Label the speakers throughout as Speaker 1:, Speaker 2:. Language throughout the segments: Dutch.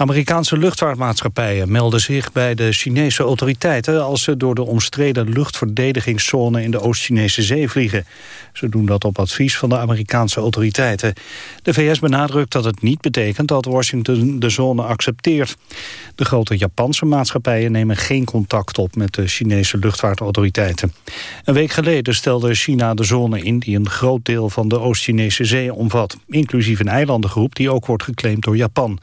Speaker 1: Amerikaanse luchtvaartmaatschappijen melden zich bij de Chinese autoriteiten... als ze door de omstreden luchtverdedigingszone in de Oost-Chinese zee vliegen. Ze doen dat op advies van de Amerikaanse autoriteiten. De VS benadrukt dat het niet betekent dat Washington de zone accepteert. De grote Japanse maatschappijen nemen geen contact op met de Chinese luchtvaartautoriteiten. Een week geleden stelde China de zone in die een groot deel van de Oost-Chinese zee omvat. Inclusief een eilandengroep die ook wordt geclaimd door Japan.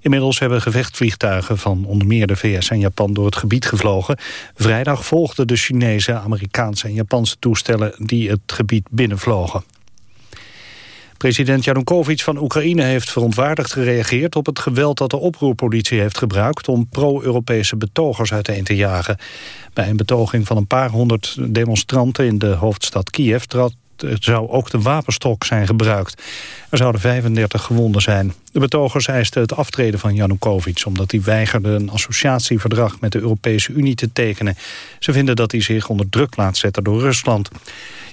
Speaker 1: Inmiddels hebben gevechtvliegtuigen van onder meer de VS en Japan door het gebied gevlogen. Vrijdag volgden de Chinese, Amerikaanse en Japanse toestellen die het gebied binnenvlogen. President Janukovic van Oekraïne heeft verontwaardigd gereageerd op het geweld dat de oproerpolitie heeft gebruikt om pro-Europese betogers uiteen te jagen. Bij een betoging van een paar honderd demonstranten in de hoofdstad Kiev trad het zou ook de wapenstok zijn gebruikt. Er zouden 35 gewonden zijn. De betogers eisten het aftreden van Janukovic... omdat hij weigerde een associatieverdrag met de Europese Unie te tekenen. Ze vinden dat hij zich onder druk laat zetten door Rusland.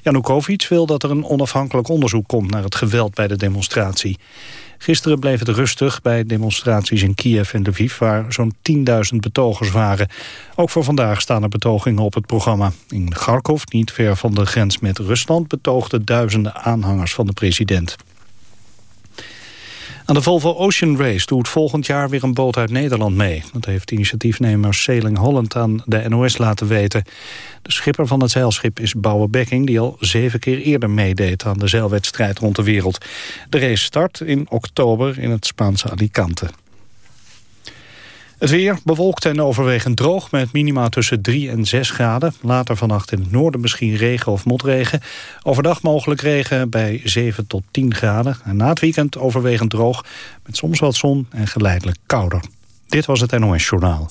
Speaker 1: Janukovic wil dat er een onafhankelijk onderzoek komt... naar het geweld bij de demonstratie. Gisteren bleef het rustig bij demonstraties in Kiev en Lviv... waar zo'n 10.000 betogers waren. Ook voor vandaag staan er betogingen op het programma. In Kharkov, niet ver van de grens met Rusland... betoogden duizenden aanhangers van de president. Aan de Volvo Ocean Race doet volgend jaar weer een boot uit Nederland mee. Dat heeft initiatiefnemer Sailing Holland aan de NOS laten weten. De schipper van het zeilschip is Bouwer Bekking... die al zeven keer eerder meedeed aan de zeilwedstrijd rond de wereld. De race start in oktober in het Spaanse Alicante. Het weer bewolkt en overwegend droog met minima tussen 3 en 6 graden. Later vannacht in het noorden misschien regen of motregen. Overdag mogelijk regen bij 7 tot 10 graden. En na het weekend overwegend droog met soms wat zon en geleidelijk kouder. Dit was het NOS Journaal.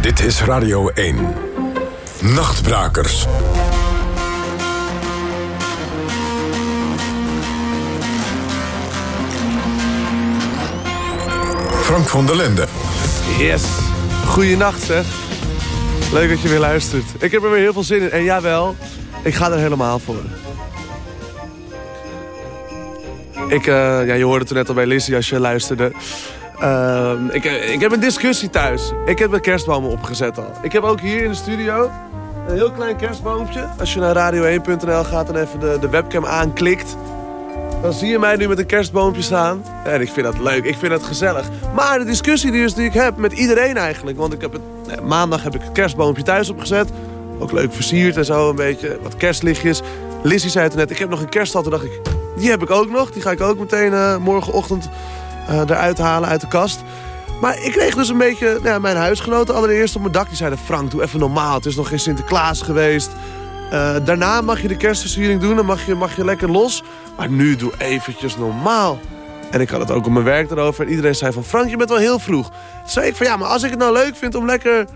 Speaker 2: Dit is Radio 1. Nachtbrakers. Frank van der Lende.
Speaker 3: Yes. Goeienacht zeg. Leuk dat je weer luistert. Ik heb er weer heel veel zin in. En jawel, ik ga er helemaal voor. Ik, uh, ja, je hoorde het net al bij Lizzie als je luisterde. Uh, ik, eh, ik heb een discussie thuis. Ik heb mijn kerstbomen opgezet al. Ik heb ook hier in de studio een heel klein kerstboompje. Als je naar radio1.nl gaat en even de, de webcam aanklikt... Dan zie je mij nu met een kerstboompje staan. En ik vind dat leuk, ik vind dat gezellig. Maar de discussie die, die ik heb met iedereen eigenlijk... want ik heb het, maandag heb ik het kerstboompje thuis opgezet. Ook leuk versierd en zo, een beetje wat kerstlichtjes. Lizzie zei het net, ik heb nog een kerststal. Toen dacht ik, die heb ik ook nog. Die ga ik ook meteen uh, morgenochtend uh, eruit halen uit de kast. Maar ik kreeg dus een beetje... Nou, mijn huisgenoten allereerst op mijn dak. Die zeiden, Frank, doe even normaal. Het is nog geen Sinterklaas geweest. Uh, daarna mag je de kerstversiering doen. Dan mag je, mag je lekker los. Maar nu doe eventjes normaal. En ik had het ook op mijn werk erover. En iedereen zei van, Frank, je bent wel heel vroeg. Toen zei ik van, ja, maar als ik het nou leuk vind om lekker... een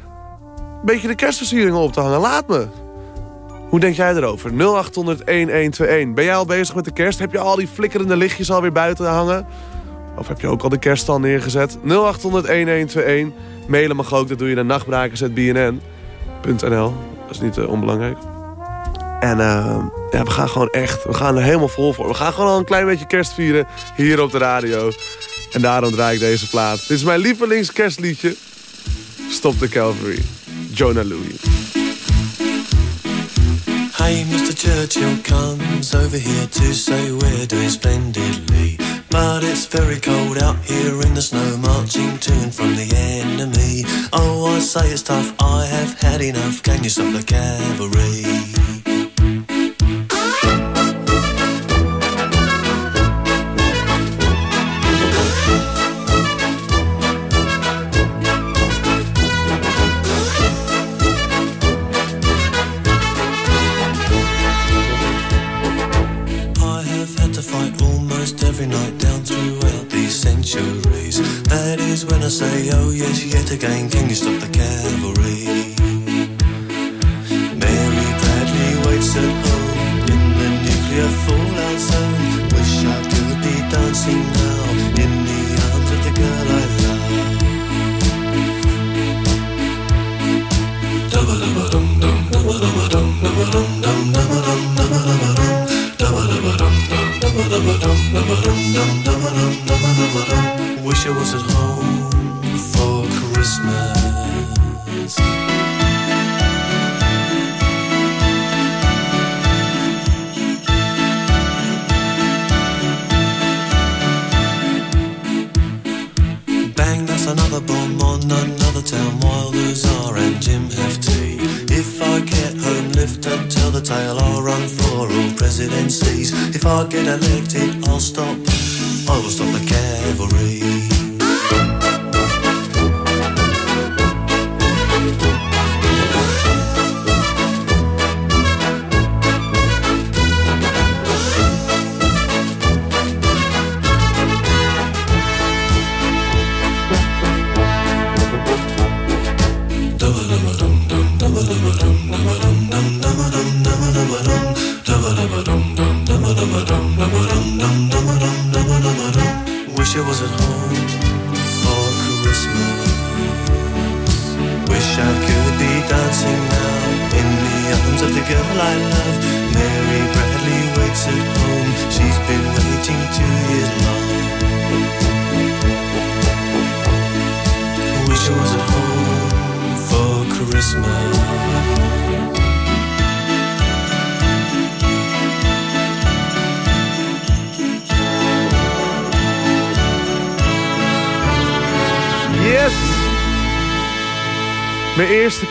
Speaker 3: beetje de kerstversiering op te hangen, laat me. Hoe denk jij erover? 0800-1121. Ben jij al bezig met de kerst? Heb je al die flikkerende lichtjes alweer buiten hangen? Of heb je ook al de kerststal neergezet? 0800-1121. Mailen mag ook, dat doe je naar nachtbrakers.bnn.nl. Dat is niet uh, onbelangrijk. En uh, ja, we gaan gewoon echt, we gaan er helemaal vol voor. We gaan gewoon al een klein beetje kerst vieren hier op de radio. En daarom draai ik deze plaat. Dit is mijn lievelingskerstliedje. Stop the Calvary. Jonah Louie.
Speaker 4: Hey, Mr. Churchill comes over here to say we're doing splendidly. But it's very cold out here in the snow, marching to and from the enemy. Oh, I say it's tough, I have had enough. Can you stop the cavalry? te gang, can you stop?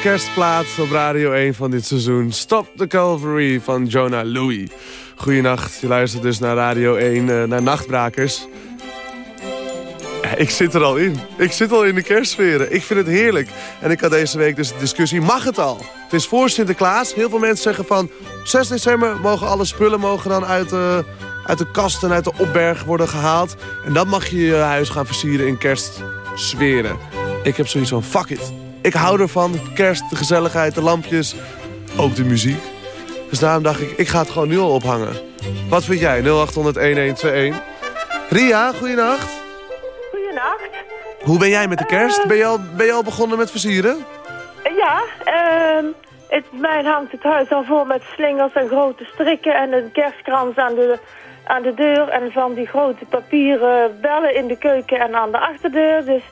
Speaker 3: Kerstplaat op Radio 1 van dit seizoen. Stop the Calvary van Jonah Louie. Goedenacht, je luistert dus naar Radio 1, eh, naar Nachtbrakers. Ik zit er al in. Ik zit al in de kerstsferen. Ik vind het heerlijk. En ik had deze week dus de discussie, mag het al? Het is voor Sinterklaas. Heel veel mensen zeggen van... 6 december mogen alle spullen mogen dan uit de, uit de kast en uit de opberg worden gehaald. En dan mag je je huis gaan versieren in kerstsferen. Ik heb zoiets van, fuck it. Ik hou ervan. Kerst, de gezelligheid, de lampjes. Ook de muziek. Dus daarom dacht ik, ik ga het gewoon nu al ophangen. Wat vind jij? 0800-1121. Ria, goeienacht.
Speaker 5: Goedenacht.
Speaker 3: Hoe ben jij met de kerst? Ben je al, ben je al begonnen met versieren?
Speaker 5: Ja, ehm het, mijn hangt het huis al vol met slingers en grote strikken en een kerstkrans aan de, aan de deur en van die grote papieren bellen in de keuken en aan de achterdeur. Dus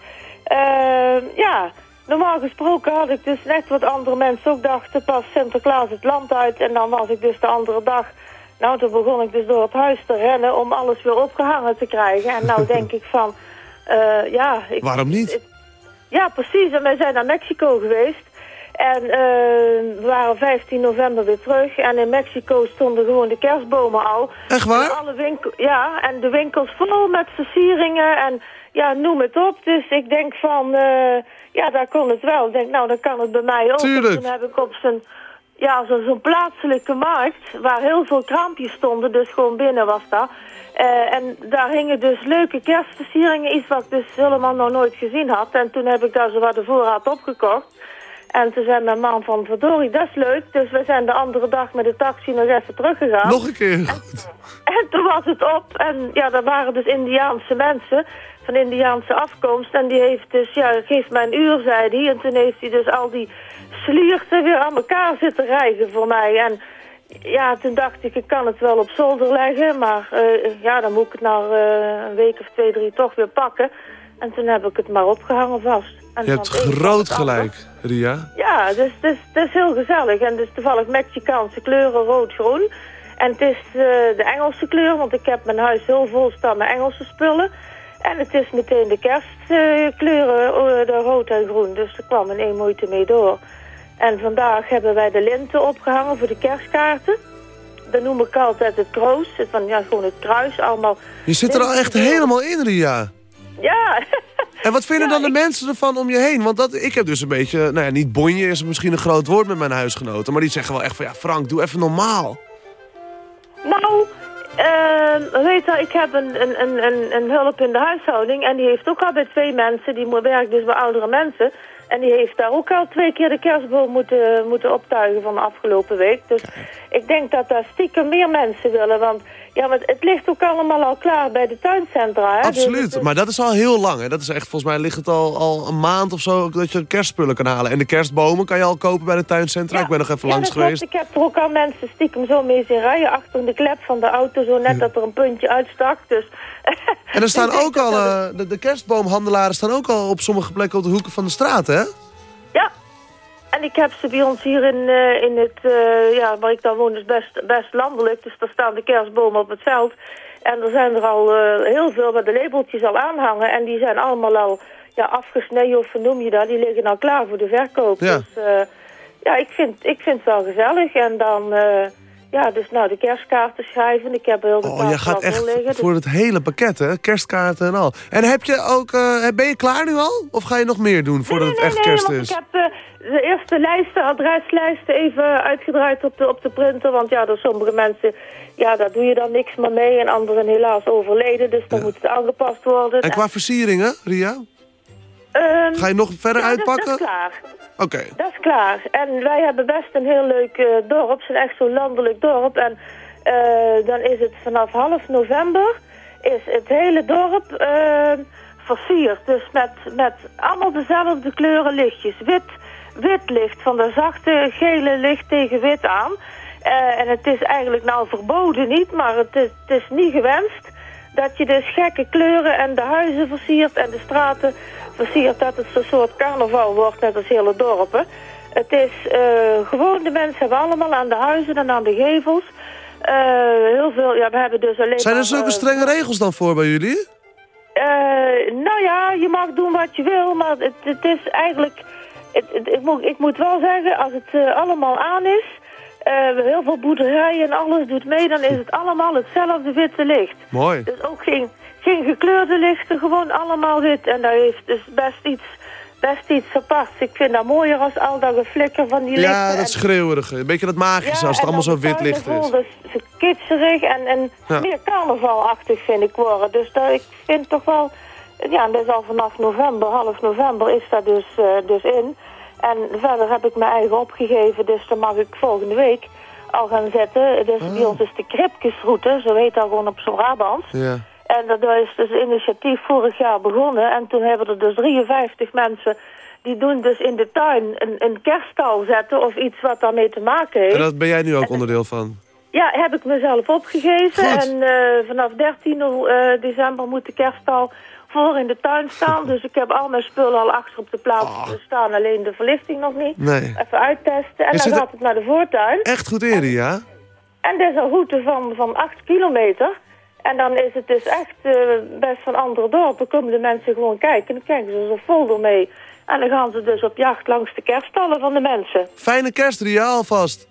Speaker 5: ehm ja, normaal gesproken had ik dus net wat andere mensen ook dachten, pas Sinterklaas het land uit en dan was ik dus de andere dag... Nou, toen begon ik dus door het huis te rennen om alles weer opgehangen te krijgen. En nou denk ik van, eh, ja... Ik,
Speaker 3: Waarom niet?
Speaker 5: ja, precies. En wij zijn naar Mexico geweest. En eh, we waren 15 november weer terug. En in Mexico stonden gewoon de kerstbomen al.
Speaker 3: Echt
Speaker 5: En
Speaker 3: waar?
Speaker 5: alle winkel, ja, en de winkels vol met versieringen en ja, noem het op. Dus ik denk van, eh, ja, daar kon het wel. Ik denk, nou, dan kan het bij mij ook.
Speaker 3: Tuurlijk.
Speaker 5: En toen heb ik op zo'n, ja, zo- zo'n plaatselijke markt, waar heel veel kraampjes stonden, dus gewoon binnen was dat. Eh, en daar hingen dus leuke kerstversieringen, iets wat ik dus helemaal nog nooit gezien had. En toen heb ik daar zo wat de voorraad opgekocht. En toen zei mijn man van, verdorie, dat is leuk. Dus we zijn de andere dag met de taxi nog even teruggegaan.
Speaker 3: Nog een keer.
Speaker 5: En toen was het op. En ja, dat waren dus Indiaanse mensen van Indiaanse afkomst. En die heeft dus, ja, geef mij een uur, zei hij. En toen heeft hij dus al die slierten weer aan elkaar zitten rijgen voor mij. En ja, toen dacht ik, ik kan het wel op zolder leggen. Maar eh, ja, dan moet ik het na eh, een week of twee, drie toch weer pakken. En toen heb ik het maar opgehangen vast. En
Speaker 3: Je hebt groot gelijk, Ria.
Speaker 5: Ja, dus het is, het is heel gezellig. En dus toevallig Mexicaanse kleuren, rood-groen. En het is eh, de Engelse kleur, want ik heb mijn huis heel vol staan met Engelse spullen. En het is meteen de kerstkleuren, eh, de rood en groen. Dus er kwam in één moeite mee door. En vandaag hebben wij de linten opgehangen voor de kerstkaarten. Dat noem ik altijd het kroos, het, van, ja, gewoon het kruis, allemaal.
Speaker 3: Je zit er al echt helemaal in, Ria.
Speaker 5: Ja,
Speaker 3: En wat vinden
Speaker 5: Ja,
Speaker 3: dan de
Speaker 5: ik-
Speaker 3: mensen ervan om je heen? Want dat, ik heb dus een beetje, nou ja, niet bonje is misschien een groot woord met mijn huisgenoten. Maar die zeggen wel echt van, ja Frank, doe even normaal.
Speaker 5: Nou, ehm, weet je, ik heb een, een, een, een, hulp in de huishouding en die heeft ook al bij twee mensen, die werkt dus bij oudere mensen. En die heeft daar ook al twee keer de kerstboom moeten, moeten optuigen van de afgelopen week. Dus ik denk dat daar stiekem meer mensen willen, want ja, maar het ligt ook allemaal al klaar bij de tuincentra. Hè? Dus
Speaker 3: Absoluut. Maar dat is al heel lang. Hè? Dat is echt, volgens mij ligt het al, al een maand of zo dat je kerstspullen kan halen. En de kerstbomen kan je al kopen bij de tuincentra. Ik ben nog even
Speaker 5: ja,
Speaker 3: langs
Speaker 5: klopt.
Speaker 3: geweest.
Speaker 5: Ik heb er ook al mensen stiekem zo mee zien rijden achter de klep van de auto, zo net dat er een puntje uitstak. Dus
Speaker 3: En er staan ook al, eh, de, de kerstboomhandelaren staan ook al op sommige plekken op de hoeken van de straat, hè?
Speaker 5: En ik heb ze bij ons hier in, eh, in het, eh, ja, waar ik dan woon, is best, best landelijk. Dus daar staan de kerstbomen op het veld. En er zijn er al eh, heel veel waar de labeltjes al aanhangen. En die zijn allemaal al ja, afgesneden, of noem je dat? Die liggen al klaar voor de verkoop.
Speaker 3: Ja.
Speaker 5: Dus ja, ik vind, ik vind het wel gezellig. En dan, eh, ja, dus nou de kerstkaarten schrijven. Ik heb heel de
Speaker 3: Oh, je gaat
Speaker 5: al
Speaker 3: echt
Speaker 5: liggen. dus-
Speaker 3: voor het hele pakket, hè? Kerstkaarten en al. En heb je ook, eh, ben je klaar nu al? Of ga je nog meer doen voordat
Speaker 5: nee,
Speaker 3: het echt
Speaker 5: nee,
Speaker 3: kerst is?
Speaker 5: ik heb eh, de eerste lijsten, adreslijsten even uitgedraaid op de, op de printer. Want ja, door sommige mensen, ja, daar doe je dan niks meer mee. En anderen helaas overleden, dus dan moet het aangepast worden.
Speaker 3: En qua versieringen, Ria?
Speaker 5: Ehm,
Speaker 3: Ga je nog verder
Speaker 5: ja, dat-
Speaker 3: uitpakken?
Speaker 5: Dat, is klaar.
Speaker 3: Oké.
Speaker 5: Dat is klaar. En wij hebben best een heel leuk eh, dorp. Het is echt zo'n landelijk dorp. En eh, dan is het vanaf half november is het hele dorp eh, versierd. Dus met, met allemaal dezelfde kleuren lichtjes. Wit, wit licht van de zachte gele licht tegen wit aan. Eh, en het is eigenlijk nou verboden niet, maar het is, het is niet gewenst dat je dus gekke kleuren en de huizen versiert en de straten versiert dat het zo'n soort carnaval wordt, net als hele dorpen. Het is eh, gewoon, de mensen hebben allemaal aan de huizen en aan de gevels. eh, heel veel, ja, we hebben dus alleen
Speaker 3: Zijn er zulke
Speaker 5: eh,
Speaker 3: strenge regels dan voor bij jullie?
Speaker 5: nou ja, je mag doen wat je wil, maar het, het is eigenlijk... Het, het- ik, moet, ik moet wel zeggen, als het allemaal aan is... eh, heel veel boerderijen en alles doet mee... dan is het allemaal hetzelfde witte licht.
Speaker 3: Mooi.
Speaker 5: Dus ook geen, geen gekleurde lichten, gewoon allemaal wit. En dat heeft dus best iets, best iets aparts. Ik vind dat mooier als al dat geflikker van die lichten.
Speaker 3: Ja, dat
Speaker 5: En-
Speaker 3: schreeuwerige. Een beetje dat magische als het allemaal zo wit licht is.
Speaker 5: Dus kitscherig en, en
Speaker 3: Ja.
Speaker 5: meer carnavalachtig vind ik worden. Dus dat, ik vind toch wel... Ja, dat is al vanaf november, half november is dat dus, eh, dus in. En verder heb ik mijn eigen opgegeven, dus dan mag ik volgende week al gaan zetten. Dus
Speaker 3: Ah.
Speaker 5: bij ons is de Kripkesroute, zo heet dat gewoon op zo'n Brabant.
Speaker 3: Ja.
Speaker 5: En dat is dus initiatief vorig jaar begonnen. En toen hebben er dus 53 mensen... die doen dus in de tuin een, een kerststal zetten... of iets wat daarmee te maken heeft.
Speaker 3: En dat ben jij nu ook onderdeel van?
Speaker 5: Ja, heb ik mezelf opgegeven.
Speaker 3: Goed.
Speaker 5: En eh, vanaf 13 eh, december moet de kerststal voor in de tuin staan. Dus ik heb al mijn spullen al achter op de plaats staan. Alleen de verlichting nog niet.
Speaker 3: Nee.
Speaker 5: Even uittesten. En
Speaker 3: Is
Speaker 5: dan
Speaker 3: het-
Speaker 5: gaat het naar de voortuin.
Speaker 3: Echt goed in, Ria?
Speaker 5: En dat is een route van, van 8 kilometer. En dan is het dus echt eh, best van andere dorpen. komen de mensen gewoon kijken. En dan krijgen ze zo'n folder mee. En dan gaan ze dus op jacht langs de kerststallen van de mensen.
Speaker 3: Fijne kerst, Ria, alvast.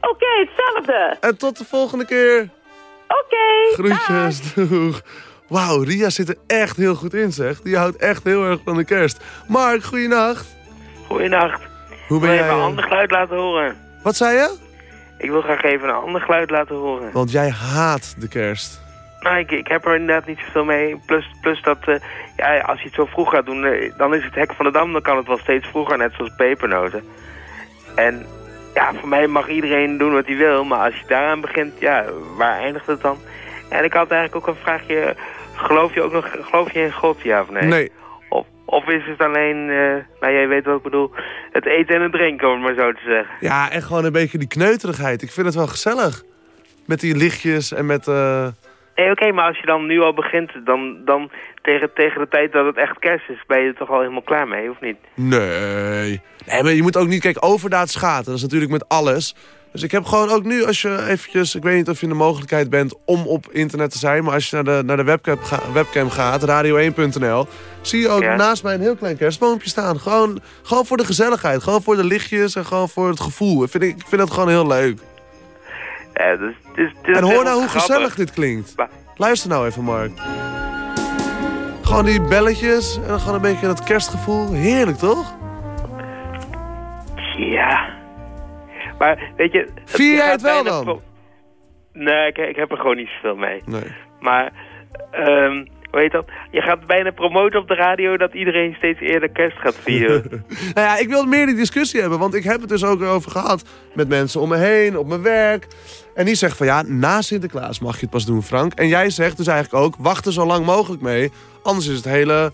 Speaker 5: Oké, hetzelfde.
Speaker 3: En tot de volgende keer.
Speaker 5: Oké.
Speaker 3: Groetjes, doeg. Wauw, Ria zit er echt heel goed in, zeg. Die houdt echt heel erg van de kerst. Mark, goeienacht.
Speaker 6: Goeienacht.
Speaker 3: Hoe
Speaker 6: Ik
Speaker 3: ben
Speaker 6: wil
Speaker 3: jij?
Speaker 6: even een
Speaker 3: eh?
Speaker 6: ander geluid laten horen.
Speaker 3: Wat zei je?
Speaker 6: Ik wil graag even een ander geluid laten horen.
Speaker 3: Want jij haat de kerst.
Speaker 6: Nou, ik, ik heb er inderdaad niet zoveel mee. Plus, plus dat, eh, ja, als je het zo vroeg gaat doen, eh, dan is het hek van de dam, dan kan het wel steeds vroeger, net zoals pepernoten. En ja, voor mij mag iedereen doen wat hij wil, maar als je daaraan begint, ja, waar eindigt het dan? En ik had eigenlijk ook een vraagje, geloof je ook nog, geloof je in God, ja of nee?
Speaker 3: Nee.
Speaker 6: Of, of is het alleen, eh, nou jij weet wat ik bedoel, het eten en het drinken, om het maar zo te zeggen?
Speaker 3: Ja, en gewoon een beetje die kneuterigheid. Ik vind het wel gezellig. Met die lichtjes en met... eh,
Speaker 6: Nee, oké, maar als je dan nu al begint, dan, dan tegen, tegen de tijd dat het echt kerst is, ben je er toch al helemaal klaar mee, of niet?
Speaker 3: Nee. Nee, maar je moet ook niet... Kijk, overdaad schaten. Dat is natuurlijk met alles. Dus ik heb gewoon ook nu, als je eventjes... Ik weet niet of je in de mogelijkheid bent om op internet te zijn... maar als je naar de, naar de webcam, ga- webcam gaat, radio1.nl... zie je ook
Speaker 6: Ja.
Speaker 3: naast mij een heel klein kerstboompje staan. Gewoon, gewoon voor de gezelligheid. Gewoon voor de lichtjes en gewoon voor het gevoel. Ik vind, ik vind dat gewoon heel leuk.
Speaker 6: Ja, dus, het is
Speaker 3: En hoor nou hoe
Speaker 6: grappig.
Speaker 3: gezellig dit klinkt. Luister nou even, Mark. Gewoon die belletjes en dan gewoon een beetje dat kerstgevoel. Heerlijk, toch?
Speaker 6: Ja. Maar, weet je...
Speaker 3: Vier jij het wel dan?
Speaker 6: Nee, ik, ik heb er gewoon niet zoveel mee.
Speaker 3: Nee.
Speaker 6: Maar, ehm hoe heet dat? Je gaat bijna promoten op de radio dat iedereen steeds eerder kerst gaat vieren.
Speaker 3: Nou ja, ik wil meer die discussie hebben, want ik heb het dus ook over gehad met mensen om me heen, op mijn werk. En die zegt van ja, na Sinterklaas mag je het pas doen, Frank. En jij zegt dus eigenlijk ook, wacht er zo lang mogelijk mee, anders is het hele,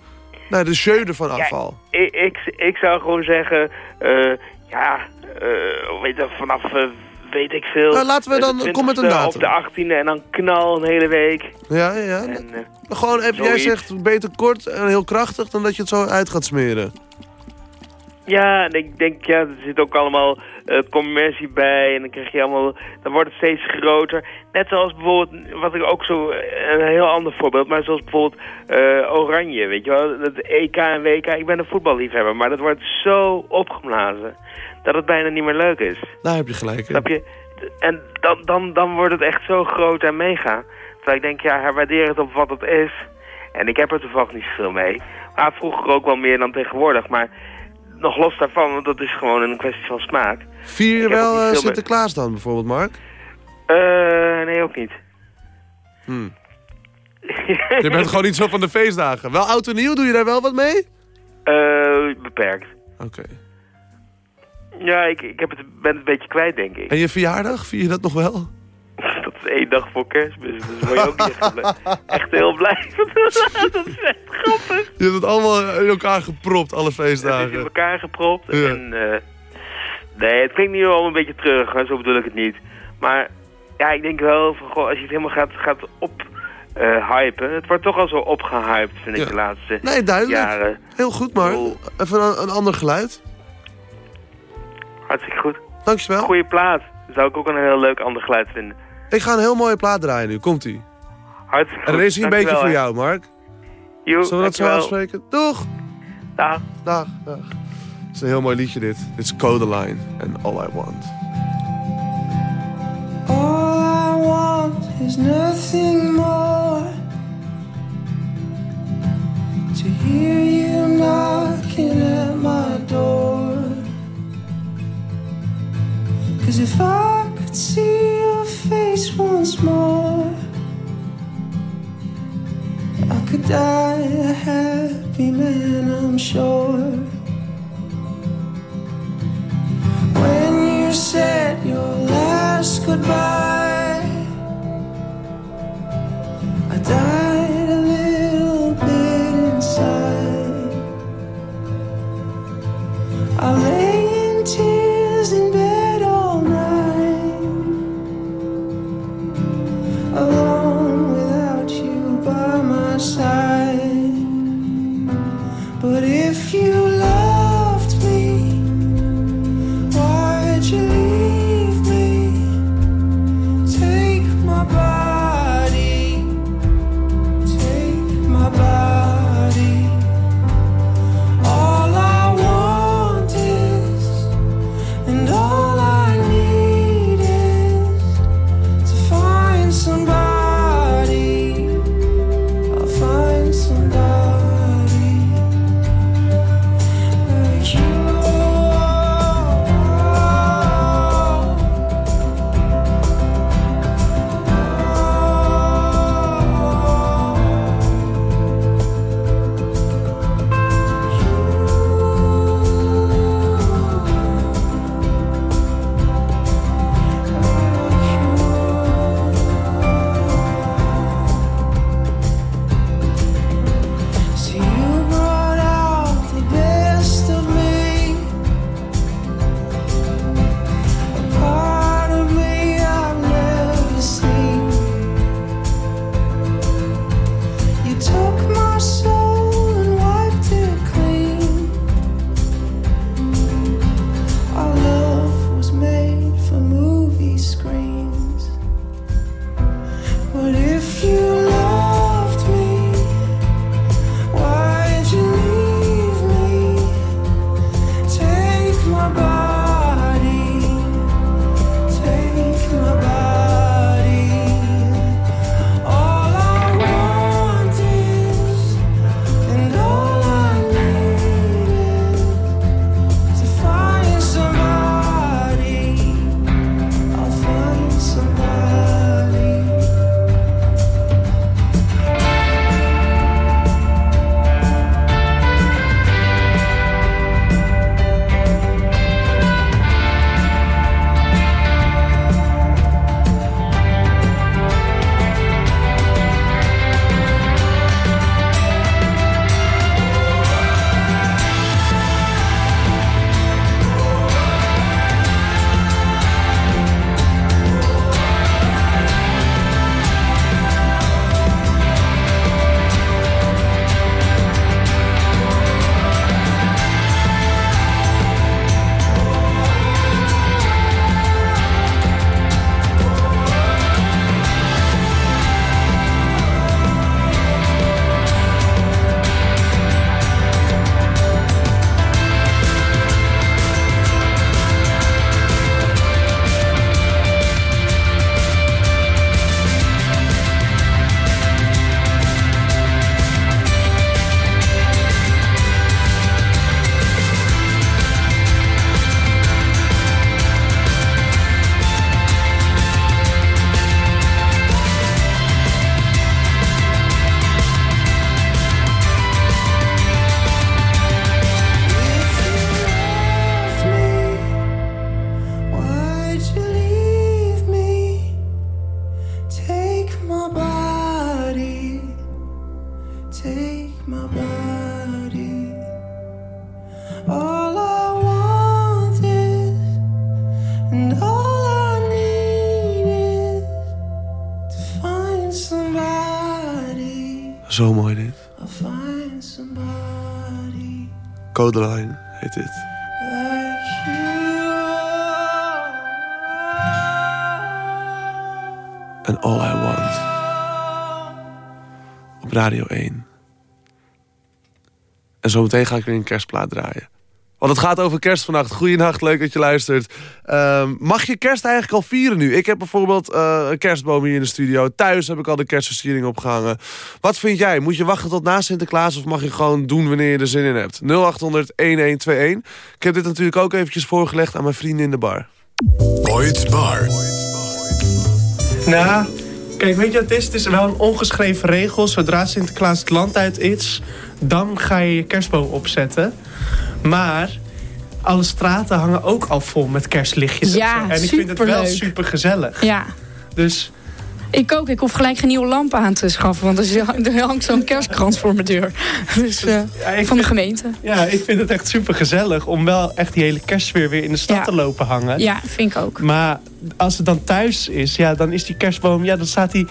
Speaker 3: nou, de jeu ervan afval.
Speaker 6: ik, ik, ik zou gewoon zeggen, eh, ja, eh, heet dat, vanaf, eh, weet ik veel.
Speaker 3: Nou, laten we
Speaker 6: eh,
Speaker 3: dan- kom met een
Speaker 6: 20e
Speaker 3: datum.
Speaker 6: Op de 18e en dan knal een hele week.
Speaker 3: Ja, ja, ja.
Speaker 6: En, eh,
Speaker 3: Gewoon even, jij zegt beter kort en heel krachtig dan dat je het zo uit gaat smeren.
Speaker 6: Ja, en ik denk, ja, er zit ook allemaal eh, commercie bij en dan krijg je allemaal, dan wordt het steeds groter. Net zoals bijvoorbeeld, wat ik ook zo, eh, een heel ander voorbeeld, maar zoals bijvoorbeeld eh, Oranje, weet je wel, het EK en WK. Ik ben een voetballiefhebber, maar dat wordt zo opgeblazen dat het bijna niet meer leuk is.
Speaker 3: Daar heb je gelijk.
Speaker 6: Snap je? En dan, dan, dan wordt het echt zo groot en mega. Terwijl ik denk, ja, herwaardeer het op wat het is. En ik heb er toevallig niet zoveel mee. Maar vroeger ook wel meer dan tegenwoordig. Maar nog los daarvan, want dat is gewoon een kwestie van smaak.
Speaker 3: Vier je wel eh, Sinterklaas dan bijvoorbeeld, Mark?
Speaker 6: Eh, nee, ook niet.
Speaker 3: Hmm. Je bent gewoon niet zo van de feestdagen. Wel oud en nieuw, doe je daar wel wat mee?
Speaker 6: Eh, beperkt.
Speaker 3: Oké.
Speaker 6: Ja, ik, ik heb het, ben het een beetje kwijt, denk ik.
Speaker 3: En je verjaardag, vier je dat nog wel?
Speaker 6: Dat is één dag voor kerstmis, dus word je ook niet echt, blij- echt heel blij van. dat is echt grappig.
Speaker 3: Je hebt het allemaal in elkaar gepropt, alle
Speaker 6: Het is in
Speaker 3: feestdagen.
Speaker 6: elkaar gepropt.
Speaker 3: Ja.
Speaker 6: En, eh, nee, het klinkt nu al een beetje terug, hè, zo bedoel ik het niet. Maar ja, ik denk wel, van, goh, als je het helemaal gaat, gaat op hypen. Het wordt toch al zo opgehyped, vind ik, de laatste
Speaker 3: Nee, duidelijk.
Speaker 6: jaren.
Speaker 3: Heel goed.
Speaker 6: Oh.
Speaker 3: Even een, een ander geluid.
Speaker 6: Hartstikke goed.
Speaker 3: Dankjewel.
Speaker 6: Goeie plaat. Zou ik ook een heel leuk ander geluid vinden.
Speaker 3: Ik ga een heel mooie plaat draaien nu. Komt-ie.
Speaker 6: Hartstikke
Speaker 3: En er is hier een beetje voor jou, Mark. Zullen we dat zo
Speaker 6: dankjewel.
Speaker 3: afspreken? Doeg!
Speaker 6: Dag.
Speaker 3: Dag, dag. Het is een heel mooi liedje dit. Dit is Codeline en All I Want.
Speaker 7: All I want is nothing more to hear you knocking at my door. Cause if I could see die a happy man, I'm sure. When you said your last goodbye,
Speaker 3: Zo mooi dit. Codeline heet dit. En All I Want. Op Radio 1. En zometeen ga ik weer een kerstplaat draaien. Want het gaat over kerst vannacht. Goeienacht, leuk dat je luistert. Ehm, mag je kerst eigenlijk al vieren nu? Ik heb bijvoorbeeld eh, een kerstboom hier in de studio. Thuis heb ik al de kerstversiering opgehangen. Wat vind jij? Moet je wachten tot na Sinterklaas... of mag je gewoon doen wanneer je er zin in hebt? 0800-1121. Ik heb dit natuurlijk ook eventjes voorgelegd aan mijn vrienden in de bar.
Speaker 2: Boyd's Bar.
Speaker 8: Nou, kijk, weet je wat het is? Het is wel een ongeschreven regel. Zodra Sinterklaas het land uit is, dan ga je je kerstboom opzetten. Maar alle straten hangen ook al vol met kerstlichtjes. en
Speaker 9: Ja,
Speaker 8: zo. En ik vind het wel super gezellig.
Speaker 9: Ja.
Speaker 8: Dus
Speaker 9: Ik ook. Ik hoef gelijk geen nieuwe lampen aan te schaffen. Want er hangt zo'n kerstkrans voor mijn deur. Dus, eh,
Speaker 8: ja,
Speaker 9: van de
Speaker 8: vind-
Speaker 9: gemeente.
Speaker 8: ja, ik vind het echt super gezellig om wel echt die hele kerstsfeer weer in de stad
Speaker 9: Ja.
Speaker 8: te lopen hangen.
Speaker 9: Ja, vind ik ook.
Speaker 8: Maar als het dan thuis is, ja, dan is die kerstboom, ja, dan staat die,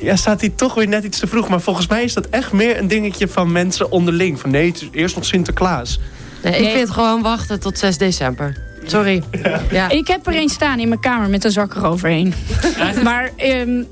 Speaker 8: ja, staat die toch weer net iets te vroeg. Maar volgens mij is dat echt meer een dingetje van mensen onderling. Van nee, het is eerst nog Sinterklaas.
Speaker 10: Nee, ik vind gewoon wachten tot 6 december. Sorry. Ja.
Speaker 9: Ik heb er een staan in mijn kamer met een zak eroverheen. maar ehm,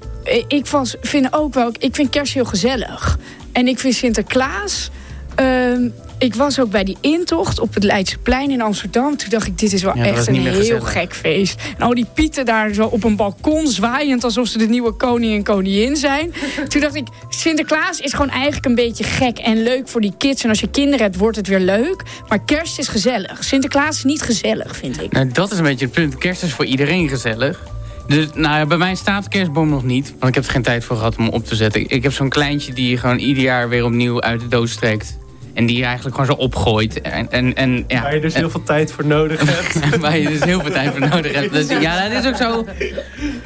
Speaker 9: ik was, vind ook wel... Ik vind kerst heel gezellig. En ik vind Sinterklaas... ehm, ik was ook bij die intocht op het Leidseplein in Amsterdam. Toen dacht ik, dit is wel
Speaker 11: Ja,
Speaker 9: echt een heel
Speaker 11: gezellig.
Speaker 9: gek feest. En al die pieten daar zo op een balkon zwaaiend... alsof ze de nieuwe koning en koningin zijn. Toen dacht ik, Sinterklaas is gewoon eigenlijk een beetje gek en leuk voor die kids. En als je kinderen hebt, wordt het weer leuk. Maar kerst is gezellig. Sinterklaas is niet gezellig, vind ik.
Speaker 11: Nou, dat is een beetje het punt. Kerst is voor iedereen gezellig. Dus, nou, ja, bij mij staat de kerstboom nog niet. Want ik heb er geen tijd voor gehad om hem op te zetten. Ik, ik heb zo'n kleintje die je gewoon ieder jaar weer opnieuw uit de doos trekt. En die je eigenlijk gewoon zo opgooit. En, en, en, ja,
Speaker 8: Waar je dus
Speaker 11: en-
Speaker 8: heel veel tijd voor nodig hebt.
Speaker 11: waar je dus heel veel tijd voor nodig hebt. Dus, ja, dat is ook zo.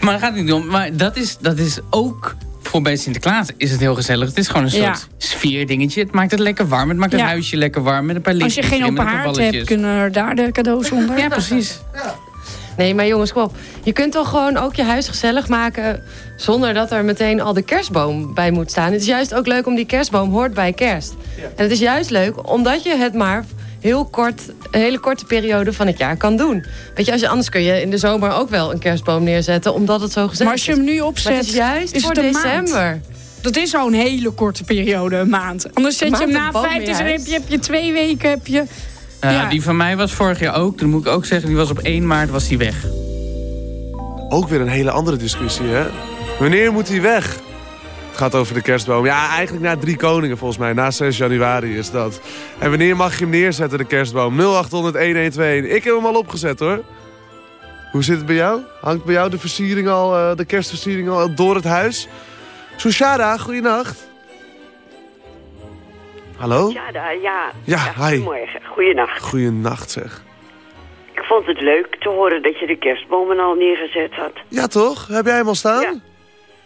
Speaker 11: Maar dat gaat niet om. Maar dat is, dat is ook... Voor bij Sinterklaas is het heel gezellig. Het is gewoon een soort
Speaker 9: Ja.
Speaker 11: sfeerdingetje. Het maakt het lekker warm. Het maakt het
Speaker 9: Ja.
Speaker 11: huisje lekker warm. Met een paar
Speaker 9: Als
Speaker 11: lichtjes
Speaker 9: je geen open haard hebt,
Speaker 11: balletjes.
Speaker 9: kunnen er daar de cadeaus onder.
Speaker 11: Ja, precies.
Speaker 10: Nee, maar jongens, kom op. Je kunt toch gewoon ook je huis gezellig maken... zonder dat er meteen al de kerstboom bij moet staan. Het is juist ook leuk om die kerstboom hoort bij kerst. En het is juist leuk omdat je het maar heel kort, een hele korte periode van het jaar kan doen. Weet je, als je, anders kun je in de zomer ook wel een kerstboom neerzetten... omdat het zo gezellig
Speaker 9: Maar als je hem nu
Speaker 10: is. Maar
Speaker 9: opzet,
Speaker 10: het is juist
Speaker 9: is
Speaker 10: voor
Speaker 9: het een maand.
Speaker 10: december.
Speaker 9: Dat is al een hele korte periode, een maand. Anders zet je hem na vijf, dus heb je, heb je twee weken. Heb je...
Speaker 11: Ja,
Speaker 9: Ja.
Speaker 11: Die van mij was vorig jaar ook. Dan moet ik ook zeggen, die was op 1 maart was die weg.
Speaker 3: Ook weer een hele andere discussie, hè? Wanneer moet hij weg? Het gaat over de kerstboom. Ja, eigenlijk na drie koningen volgens mij. Na 6 januari is dat. En wanneer mag je hem neerzetten, de kerstboom? 0800-1121. Ik heb hem al opgezet, hoor. Hoe zit het bij jou? Hangt bij jou de versiering al, eh, de kerstversiering al door het huis? Sushara, goeienacht. Hallo?
Speaker 12: Ja, daar, ja.
Speaker 3: Ja, hi.
Speaker 12: Goedemorgen. Goeienacht.
Speaker 3: Goeienacht, zeg.
Speaker 12: Ik vond het leuk te horen dat je de kerstbomen al neergezet had.
Speaker 3: Ja, toch? Heb jij hem al staan?
Speaker 12: Ja.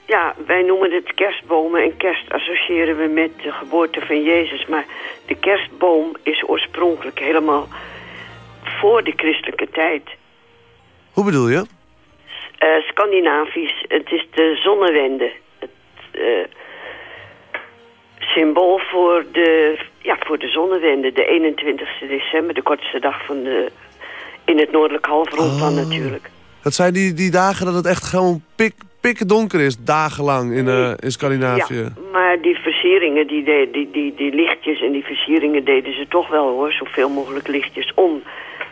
Speaker 12: Ja, wij noemen het kerstbomen en kerst associëren we met de geboorte van Jezus. Maar de kerstboom is oorspronkelijk helemaal voor de christelijke tijd.
Speaker 3: Hoe bedoel je?
Speaker 12: Eh, Scandinavisch, het is de zonnewende. Het eh, symbool voor de, ja, voor de zonnewende. De 21 december, de kortste dag van de, in het noordelijk halfrond dan
Speaker 3: Oh.
Speaker 12: natuurlijk.
Speaker 3: Dat zijn die, die dagen dat het echt gewoon pik, pikken donker is, dagenlang in, eh, in Scandinavië.
Speaker 12: Ja, maar die versieringen, die, de, die, die, die lichtjes en die versieringen deden ze toch wel hoor. Zoveel mogelijk lichtjes om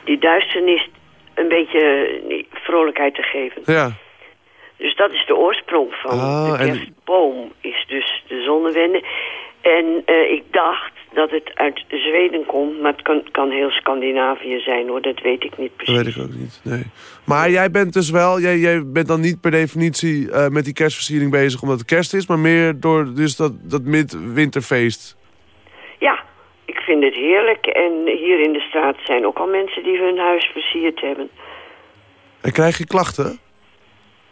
Speaker 12: die duisternis een beetje vrolijkheid te geven.
Speaker 3: Ja.
Speaker 12: Dus dat is de oorsprong van
Speaker 3: Ah,
Speaker 12: de kerstboom, is dus de zonnewende. En eh, ik dacht dat het uit Zweden komt, maar het kan, kan heel Scandinavië zijn hoor, dat weet ik niet
Speaker 3: Dat
Speaker 12: precies.
Speaker 3: weet ik ook niet, nee. Maar jij bent dus wel, jij, jij bent dan niet per definitie eh, met die kerstversiering bezig omdat het kerst is, maar meer door dus dat, dat midwinterfeest.
Speaker 12: Ja, ik vind het heerlijk en hier in de straat zijn ook al mensen die hun huis versierd hebben.
Speaker 3: En krijg je klachten?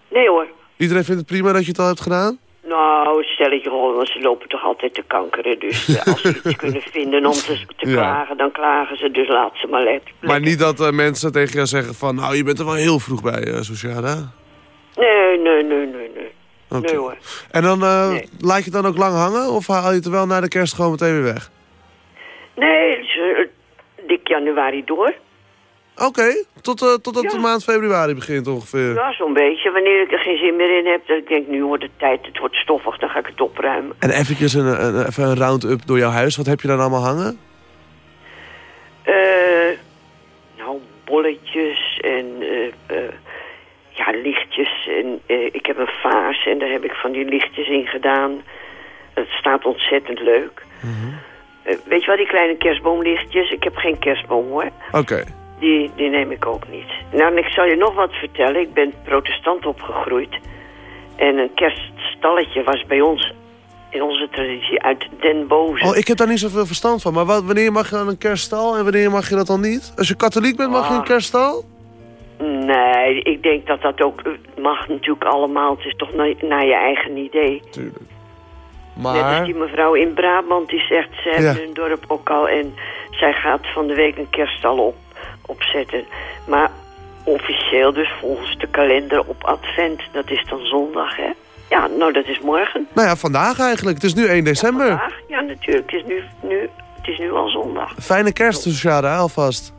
Speaker 12: Nee hoor,
Speaker 3: Iedereen vindt het prima dat je het al hebt gedaan?
Speaker 12: Nou, stel je gewoon, want ze lopen toch altijd te kankeren. Dus eh, als ze iets kunnen vinden om te, te
Speaker 3: Ja.
Speaker 12: klagen, dan klagen ze. Dus laat ze maar let.
Speaker 3: Maar niet dat eh, mensen tegen jou zeggen van, nou je bent er wel heel vroeg bij, Sociada.
Speaker 12: Nee, nee, nee, nee, nee.
Speaker 3: Oké.
Speaker 12: Nee hoor.
Speaker 3: En dan
Speaker 12: Nee.
Speaker 3: laat je het dan ook lang hangen? Of haal je het er wel na de kerst gewoon meteen weer weg?
Speaker 12: Nee, dik januari door.
Speaker 3: Oké, tot, eh, totdat
Speaker 12: Ja.
Speaker 3: de maand februari begint ongeveer.
Speaker 12: Ja, zo'n beetje. Wanneer ik er geen zin meer in heb, dat ik denk, nu wordt het tijd, het wordt stoffig, dan ga ik het opruimen.
Speaker 3: En eventjes een, een, even een round-up door jouw huis. Wat heb je dan allemaal hangen?
Speaker 12: Eh, nou, bolletjes en eh, eh, ja, lichtjes. En ik heb een vaas en daar heb ik van die lichtjes in gedaan. Het staat ontzettend leuk. Eh, weet je wat, die kleine kerstboomlichtjes? Ik heb geen kerstboom hoor.
Speaker 3: Oké.
Speaker 12: Die, die neem ik ook niet. Nou, en ik zal je nog wat vertellen. Ik ben protestant opgegroeid. En een kerststalletje was bij ons, in onze traditie, uit Den Boze.
Speaker 3: Oh, ik heb daar niet zoveel verstand van. Maar wat, wanneer mag je dan een kerststal en wanneer mag je dat dan niet? Als je katholiek bent, mag je een
Speaker 12: Ah.
Speaker 3: kerststal?
Speaker 12: Nee, ik denk dat dat ook mag natuurlijk allemaal. Het is toch naar, naar je eigen idee.
Speaker 3: Tuurlijk.
Speaker 12: Net als
Speaker 3: Maar...
Speaker 12: die mevrouw in Brabant die zegt, ze hebben
Speaker 3: Ja.
Speaker 12: hun dorp ook al en zij gaat van de week een kerststal op, opzetten. Maar officieel dus volgens de kalender op advent, dat is dan zondag hè? Ja, nou dat is morgen.
Speaker 3: Nou ja, vandaag eigenlijk. Het is nu 1 december.
Speaker 12: Vandaag? Ja, natuurlijk. Het is nu, nu, het is nu al zondag.
Speaker 3: Fijne kerst Shara, alvast.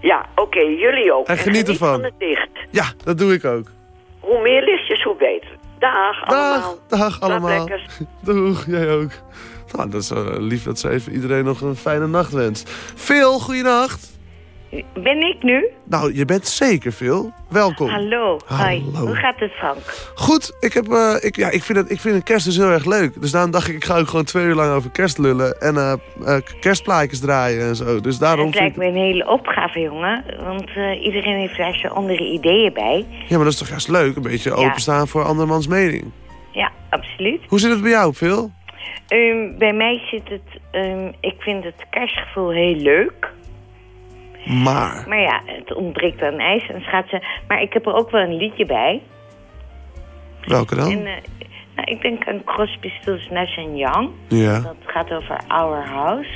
Speaker 12: Ja, oké, jullie ook.
Speaker 3: En geniet ervan.
Speaker 12: van het licht.
Speaker 3: Ja, dat doe ik ook.
Speaker 12: Hoe meer lichtjes, hoe beter. Dag allemaal.
Speaker 3: Dag, dag allemaal. Doeg, jij ook. Nou, dat is eh, lief dat ze even iedereen nog een fijne nacht wenst. Phil, goeienacht.
Speaker 13: Ben ik nu?
Speaker 3: Nou, je bent zeker Phil. Welkom.
Speaker 13: Hallo.
Speaker 3: Hallo.
Speaker 13: Hoe gaat het, Frank?
Speaker 3: Goed, ik, heb, eh, ik, ja, ik, vind het, ik vind een kerst dus heel erg leuk. Dus daarom dacht ik, ik ga ook gewoon twee uur lang over kerst lullen. En eh, kerstplaatjes draaien en zo. Dus daarom
Speaker 13: Het lijkt
Speaker 3: ik...
Speaker 13: me een hele opgave, jongen. Want iedereen heeft daar zijn andere ideeën bij.
Speaker 3: Ja, maar dat is toch juist leuk? Een beetje openstaan voor andermans mening.
Speaker 13: Ja, absoluut.
Speaker 3: Hoe zit het bij jou, Phil?
Speaker 13: Ehm, bij mij zit het... ehm, ik vind het kerstgevoel heel leuk.
Speaker 3: Maar...
Speaker 13: Maar ja, het ontbreekt aan ijs en schaatsen. Maar ik heb er ook wel een liedje bij.
Speaker 3: Welke dan?
Speaker 13: En, eh, nou, ik denk aan Crosby, Stills, Nash Young.
Speaker 3: Ja.
Speaker 13: Dat gaat over Our House.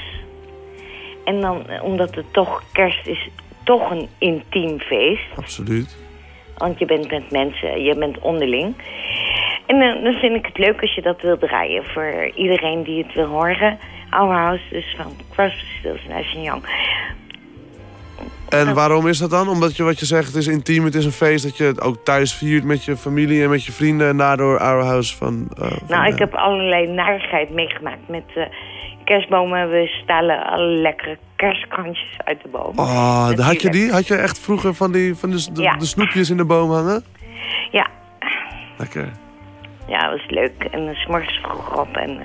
Speaker 13: En dan, eh, omdat het toch kerst is, toch een intiem feest.
Speaker 3: Absoluut.
Speaker 13: Want je bent met mensen, je bent onderling. En eh, dan vind ik het leuk als je dat wil draaien voor iedereen die het wil horen. Our House, dus van Crosby, Stills, Nash Young.
Speaker 3: En waarom is dat dan? Omdat je wat je zegt, het is intiem, het is een feest dat je het ook thuis viert met je familie en met je vrienden. En daardoor Our House van... eh, van
Speaker 13: Nou, ik
Speaker 3: eh,
Speaker 13: heb allerlei narigheid meegemaakt met eh, kerstbomen. We stalen alle lekkere kerstkrantjes uit de boom.
Speaker 3: Oh, had je die? Had je echt vroeger van, die, van de, de,
Speaker 13: Ja.
Speaker 3: de snoepjes in de boom hangen?
Speaker 13: Ja,
Speaker 3: Lekker.
Speaker 13: ja, dat was leuk. En dan s morgens vroeg op. En, eh,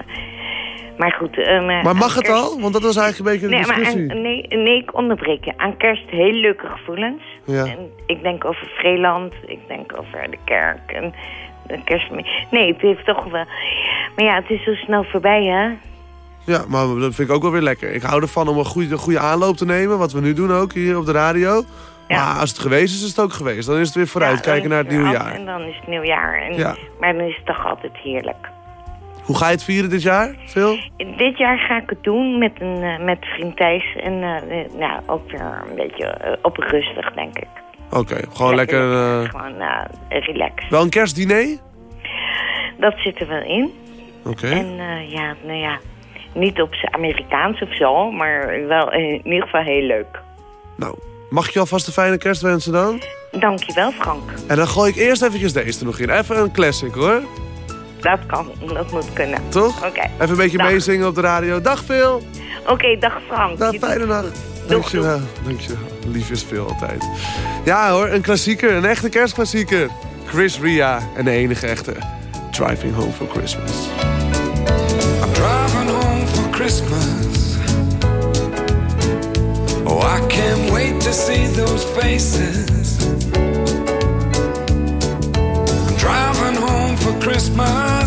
Speaker 13: maar goed. eh,
Speaker 3: Maar mag het al? Want dat was eigenlijk een beetje de
Speaker 13: Nee, maar
Speaker 3: discussie.
Speaker 13: aan- nee, nee, ik onderbreek je. Aan kerst heel leuke gevoelens.
Speaker 3: Ja.
Speaker 13: En ik denk over Vreeland, ik denk over de kerk en de kerst. Nee, het heeft toch wel... Maar ja, het is zo snel voorbij, hè?
Speaker 3: Ja, maar dat vind ik ook wel weer lekker. Ik hou ervan om een goede, goede aanloop te nemen. Wat we nu doen ook hier op de radio. Maar als het geweest is, is het ook geweest. Dan is het weer vooruit
Speaker 13: Ja,
Speaker 3: kijken naar het nieuwe jaar.
Speaker 13: En dan is het nieuwjaar. En,
Speaker 3: Ja.
Speaker 13: Maar dan is het toch altijd heerlijk.
Speaker 3: Hoe ga je het vieren dit jaar, Phil?
Speaker 13: Dit jaar ga ik het doen met, een, eh, met vriend Thijs. En eh, nou, ook weer een beetje eh, op rustig, denk ik.
Speaker 3: Oké, gewoon lekker... eh,
Speaker 13: Gewoon eh, relax.
Speaker 3: wel een kerstdiner?
Speaker 13: Dat zit er wel in.
Speaker 3: Oké.
Speaker 13: En ja, nou ja, niet op z'n Amerikaans of zo, maar wel in ieder geval heel leuk.
Speaker 3: Nou, mag ik je alvast een fijne kerst wensen dan?
Speaker 13: Dankjewel, Frank.
Speaker 3: En dan gooi ik eerst eventjes deze er nog in. Even een classic hoor.
Speaker 13: Dat kan, dat moet kunnen.
Speaker 3: Toch?
Speaker 13: Oké.
Speaker 3: Even een beetje
Speaker 13: Dag.
Speaker 3: meezingen op de radio. Dag Phil!
Speaker 13: Oké, dag Frank.
Speaker 3: Dag,
Speaker 13: Je
Speaker 3: fijne nacht. Dankjewel. Dankjewel. Lief is Phil altijd. Ja hoor, een klassieker. Een echte kerstklassieker. Chris Ria en de enige echte. Driving Home for Christmas.
Speaker 14: I'm driving home for Christmas. Oh, I can't wait to see those faces. Christmas,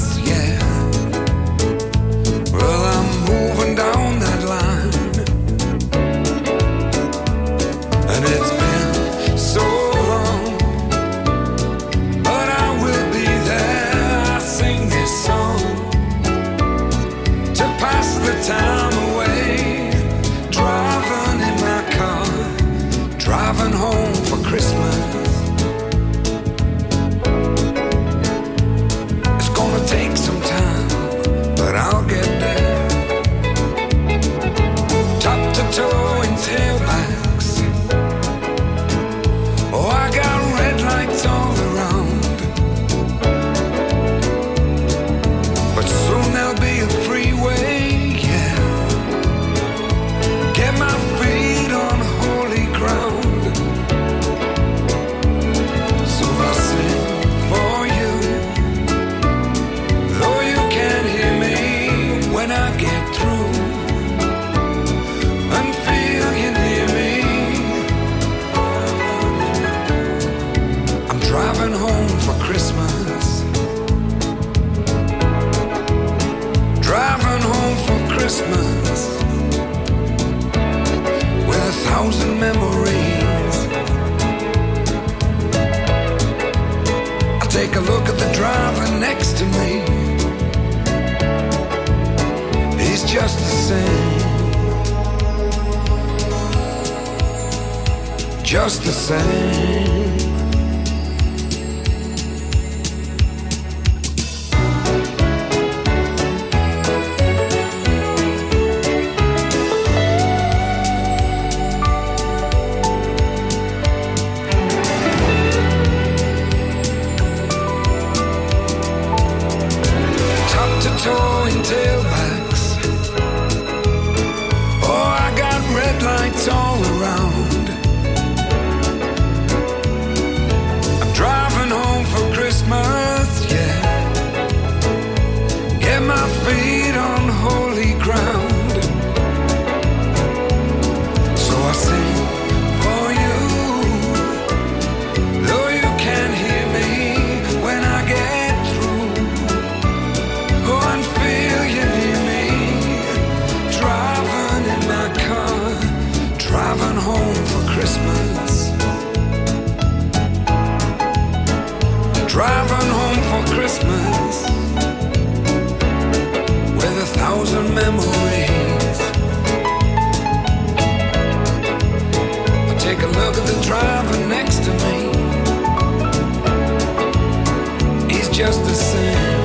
Speaker 14: just the same.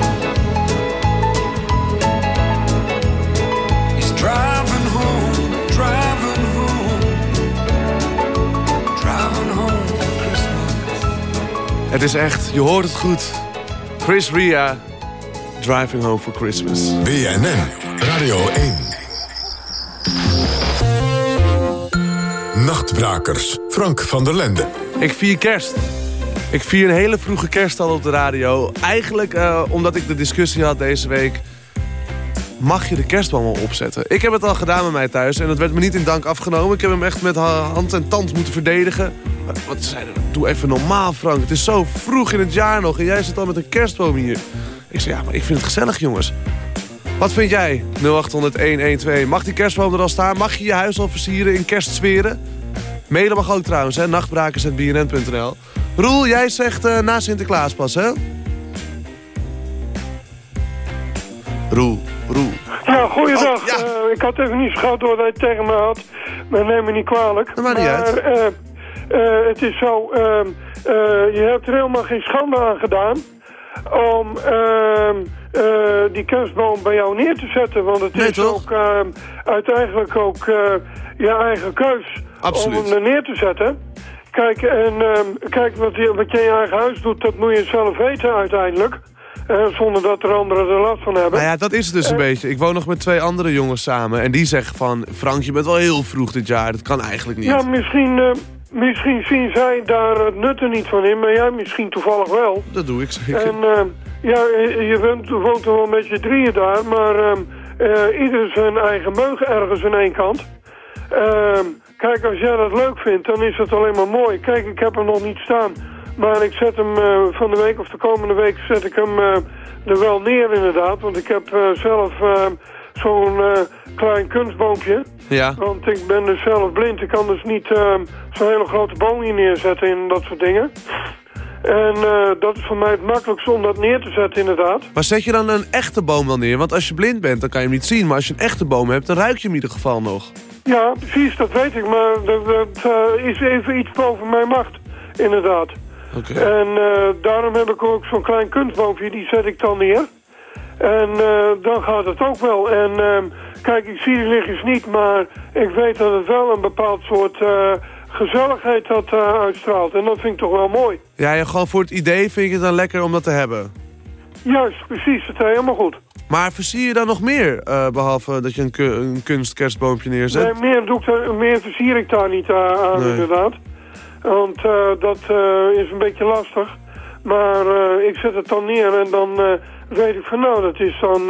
Speaker 14: He's driving home, driving home, driving home for Christmas.
Speaker 3: Het is echt, je hoort het goed. Chris Ria, Driving Home for Christmas.
Speaker 2: BNN Radio 1. Nachtbrakers, Frank van der Lende.
Speaker 3: Ik vier kerst. Ik vier een hele vroege kerst al op de radio. Eigenlijk eh, omdat ik de discussie had deze week... Mag je de kerstboom al opzetten? Ik heb het al gedaan met mij thuis en dat werd me niet in dank afgenomen. Ik heb hem echt met ha- hand en tand moeten verdedigen. Wat zeiden we? Doe even normaal, Frank. Het is zo vroeg in het jaar nog en jij zit al met een kerstboom hier. Ik zei, ja, maar ik vind het gezellig, jongens. Wat vind jij? 0800-112. Mag die kerstboom er al staan? Mag je je huis al versieren in kerstsferen? Mailen mag ook trouwens, hè? Nachtbrakers.bnn.nl. Roel, jij zegt eh, na Sinterklaas pas, hè? Roel, Roel.
Speaker 15: Ja, goeiedag. Eh, ik had even niet gehad door dat je het tegen me had. Maar neem me niet kwalijk.
Speaker 3: Dat maakt niet uit.
Speaker 15: eh, het is zo, ehm, eh, je hebt er helemaal geen schande aan gedaan om ehm, eh, die kerstboom bij jou neer te zetten. Want het is ook ehm, uiteindelijk ook je eigen keus
Speaker 3: Absoluut.
Speaker 15: om hem er neer te zetten. Kijk, en ehm, kijk wat, je, wat je in je eigen huis doet, dat moet je zelf weten uiteindelijk. Eh, zonder dat er anderen er last van hebben.
Speaker 3: Nou ja, dat is het dus een
Speaker 15: Eh,
Speaker 3: beetje. Ik woon nog met twee andere jongens samen. En die zeggen van... Frank, je bent wel heel vroeg dit jaar. Dat kan eigenlijk niet.
Speaker 15: Ja, misschien, eh, misschien zien zij daar het nut er niet van in, maar jij misschien toevallig wel.
Speaker 3: Dat doe ik zeker.
Speaker 15: En eh, ja, je je bent, woont er wel met je drieën daar, maar ehm, eh, ieder zijn eigen meug ergens aan één kant. Ehm, kijk, als jij dat leuk vindt, dan is het alleen maar mooi. Kijk, ik heb hem nog niet staan, maar ik zet hem eh, van de week of de komende week zet ik hem eh, er wel neer inderdaad. Want ik heb eh, zelf zo'n klein kunstboompje.
Speaker 3: Ja.
Speaker 15: Want ik ben dus zelf blind. Ik kan dus niet ehm, zo'n hele grote boom hier neerzetten en dat soort dingen. En dat is voor mij het makkelijkste om dat neer te zetten inderdaad.
Speaker 3: Maar zet je dan een echte boom wel neer? Want als je blind bent, dan kan je hem niet zien. Maar als je een echte boom hebt, dan ruik je hem in ieder geval nog.
Speaker 15: Ja, precies, dat weet ik. Maar dat, dat eh, is even iets boven mijn macht, inderdaad.
Speaker 3: Oké.
Speaker 15: En eh, daarom heb ik ook zo'n klein kunstboompje, die zet ik dan neer. En eh, dan gaat het ook wel. En ehm, kijk, ik zie die lichtjes niet, maar ik weet dat het wel een bepaald soort gezelligheid dat uitstraalt. En dat vind ik toch wel mooi.
Speaker 3: Ja, gewoon voor het idee vind je het dan lekker om dat te hebben.
Speaker 15: Juist, precies, dat is helemaal goed.
Speaker 3: Maar versier je dan nog meer? eh, behalve dat je een, een kunstkerstboompje neerzet?
Speaker 15: Nee, meer, doe ik daar, meer versier ik daar niet eh, aan,
Speaker 3: Nee.
Speaker 15: inderdaad. Want eh, dat is een beetje lastig. Maar ik zet het dan neer en dan weet ik van nou, dat is dan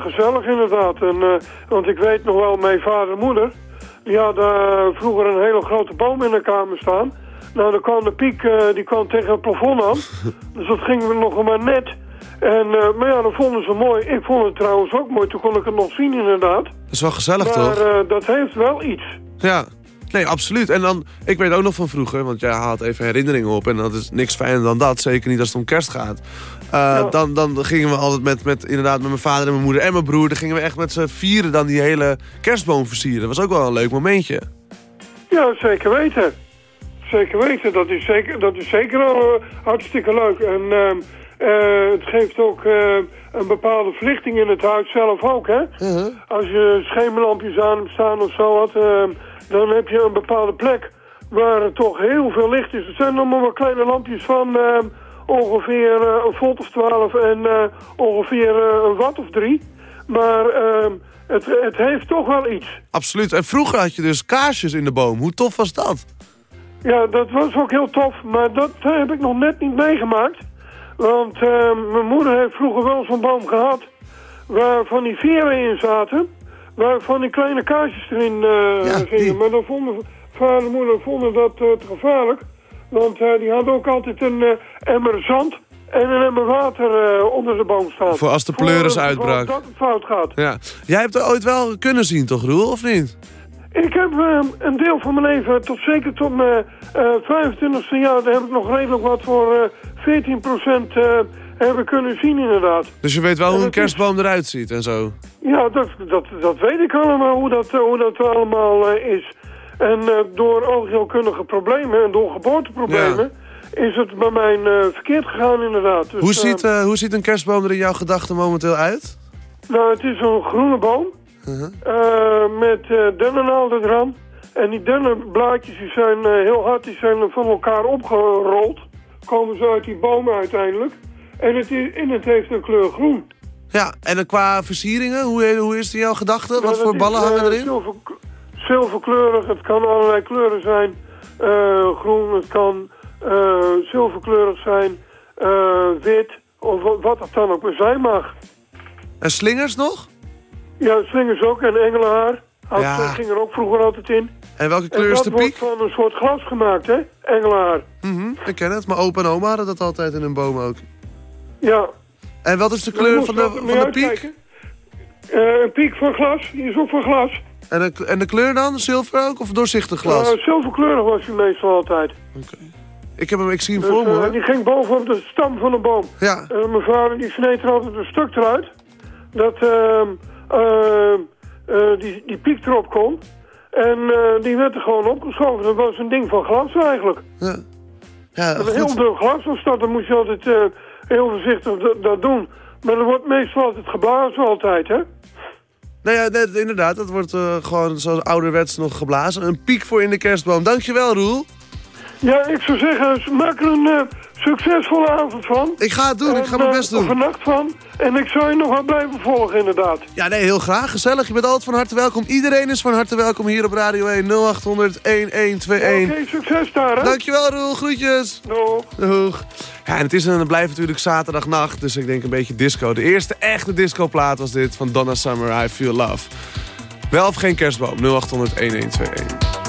Speaker 15: gezellig inderdaad. En, want ik weet nog wel, mijn vader en moeder, die hadden vroeger een hele grote boom in de kamer staan. Nou, dan kwam de piek, die kwam tegen het plafond aan. dus dat ging nog maar net. En, eh, maar ja, dat vonden ze mooi. Ik vond het trouwens ook mooi. Toen kon ik het nog zien inderdaad.
Speaker 3: Dat is wel gezellig,
Speaker 15: maar
Speaker 3: toch?
Speaker 15: eh, dat heeft wel iets.
Speaker 3: Ja. Nee, absoluut. En dan, ik weet ook nog van vroeger, want jij haalt even herinneringen op. En dat is niks fijner dan dat. Zeker niet als het om kerst gaat. Uh, dan, dan gingen we altijd met, met, inderdaad, met mijn vader en mijn moeder en mijn broer... dan gingen we echt met z'n vieren dan die hele kerstboom versieren. Dat was ook wel een leuk momentje.
Speaker 15: Ja, zeker weten. Zeker weten. Dat is zeker, dat is zeker al hartstikke leuk. En uh, het geeft ook een bepaalde verlichting in het huis zelf ook, hè?
Speaker 3: Uh-huh.
Speaker 15: Als je schemerlampjes aan hebt staan of zo wat... dan heb je een bepaalde plek waar er toch heel veel licht is. Het zijn allemaal wel kleine lampjes van ongeveer uh, een volt of 12 en uh, ongeveer uh, een watt of drie. Maar ehm, het, het heeft toch wel iets.
Speaker 3: Absoluut. En vroeger had je dus kaarsjes in de boom. Hoe tof was dat?
Speaker 15: Ja, dat was ook heel tof. Maar dat heb ik nog net niet meegemaakt. Want ehm, mijn moeder heeft vroeger wel zo'n boom gehad... waar van die veren in zaten... waar van die kleine kaarsjes erin ja, gingen. Die. Maar dan vonden vader en moeder vonden dat te gevaarlijk... Want uh, die had ook altijd een uh, emmer zand en een emmer water uh, onder de boom staan.
Speaker 3: Voor als de pleuris uitbrak.
Speaker 15: dat het fout gaat.
Speaker 3: Ja. Jij hebt er ooit wel kunnen zien, toch, Roel, of niet?
Speaker 15: Ik heb een deel van mijn leven, tot zeker tot mijn 25e jaar... daar heb ik nog redelijk wat voor 14% hebben kunnen zien, inderdaad.
Speaker 3: Dus je weet wel hoe een kerstboom eruit ziet en zo?
Speaker 15: Ja, dat, dat, dat weet ik allemaal, hoe dat, hoe dat allemaal is. En uh, door algeheelkundige problemen en door geboorteproblemen... Ja. is het bij mij uh, verkeerd gegaan inderdaad. Dus,
Speaker 3: hoe, ziet, uh, hoe ziet een kerstboom er in jouw gedachten momenteel uit?
Speaker 15: Nou, het is een groene boom.
Speaker 3: -huh.
Speaker 15: met dennennaalden eraan. En die dennenblaadjes die zijn heel hard, die zijn van elkaar opgerold. Komen ze uit die boom uiteindelijk. En het, is, en het heeft een kleur groen.
Speaker 3: Ja, en qua versieringen, hoe, hoe is in jouw gedachten? Wat voor ballen hangen erin?
Speaker 15: Zilver, zilverkleurig, het kan allerlei kleuren zijn. Uh, groen, het kan uh, zilverkleurig zijn, uh, wit, of wat het dan ook maar zijn mag.
Speaker 3: En slingers nog?
Speaker 15: Ja, slingers ook en engelenhaar. Had, ja. ging er ook vroeger altijd in.
Speaker 3: En welke kleur is de piek?
Speaker 15: dat wordt van een soort glas gemaakt, hè? Engelenhaar.
Speaker 3: Mm -hmm, ik ken het, maar opa en oma hadden dat altijd in een boom ook.
Speaker 15: Ja.
Speaker 3: En wat is de kleur van de, van de piek?
Speaker 15: een piek van glas, die is ook van glas.
Speaker 3: En de, en de kleur dan? Zilver ook? Of doorzichtig glas?
Speaker 15: Uh, zilverkleurig was hij meestal altijd.
Speaker 3: Oké. Okay. Ik, heb hem, ik zie hem
Speaker 15: dus,
Speaker 3: voor me
Speaker 15: uh,
Speaker 3: hoor.
Speaker 15: Die ging bovenop de stam van de boom.
Speaker 3: Ja.
Speaker 15: Uh, mijn vader die sneed er altijd een stuk eruit. Dat ehm, die, die piek erop kon. En die werd er gewoon opgeschoven. Dat was een ding van glas eigenlijk.
Speaker 3: Ja. ja
Speaker 15: heel dun glas was dat. Dan moest je altijd heel voorzichtig dat doen. Maar er wordt meestal altijd geblazen altijd, hè?
Speaker 3: Nou ja, net, inderdaad. Dat wordt uh, gewoon zoals ouderwets nog geblazen. Een piek voor in de kerstboom. Dankjewel, Roel.
Speaker 15: Ja, ik zou zeggen, maak er een succesvolle avond van.
Speaker 3: Ik ga het doen, en, ik ga mijn best doen.
Speaker 15: Of nacht van. En ik zou je nog wel blijven volgen, inderdaad.
Speaker 3: Ja, nee, heel graag. Gezellig. Je bent altijd van harte welkom. Iedereen is van harte welkom hier op Radio 1 0800 1121.
Speaker 15: Oké, okay, succes daar, hè.
Speaker 3: Dankjewel, Roel. Groetjes.
Speaker 15: Doeg.
Speaker 3: Doeg. Ja, en het is en het blijft natuurlijk zaterdagnacht, dus ik denk een beetje disco. De eerste echte discoplaat was dit van Donna Summer, I Feel Love. Wel of geen kerstboom, 0800 1121.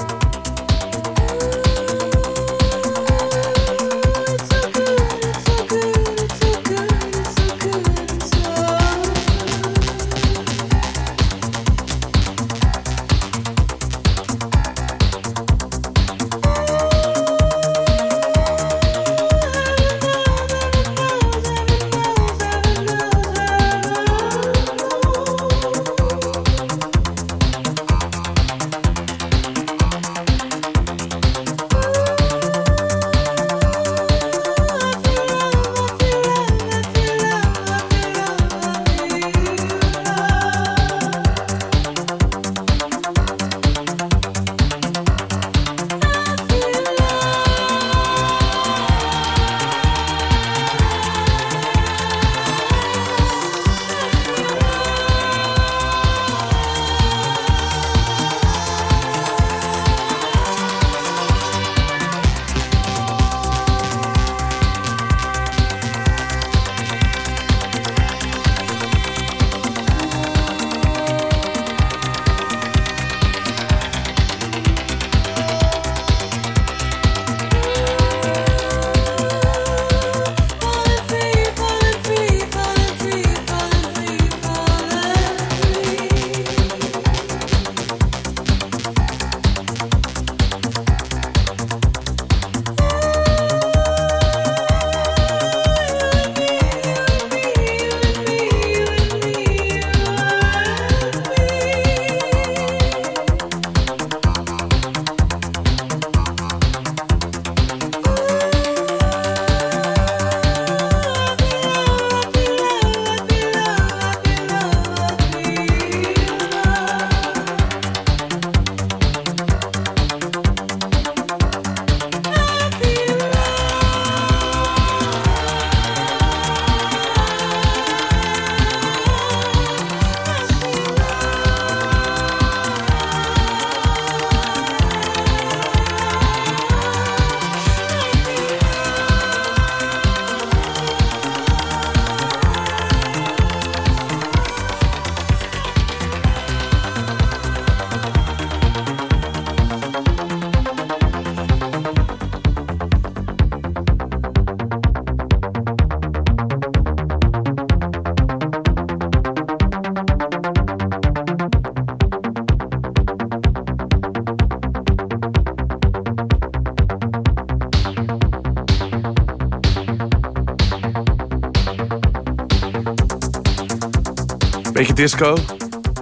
Speaker 3: Disco.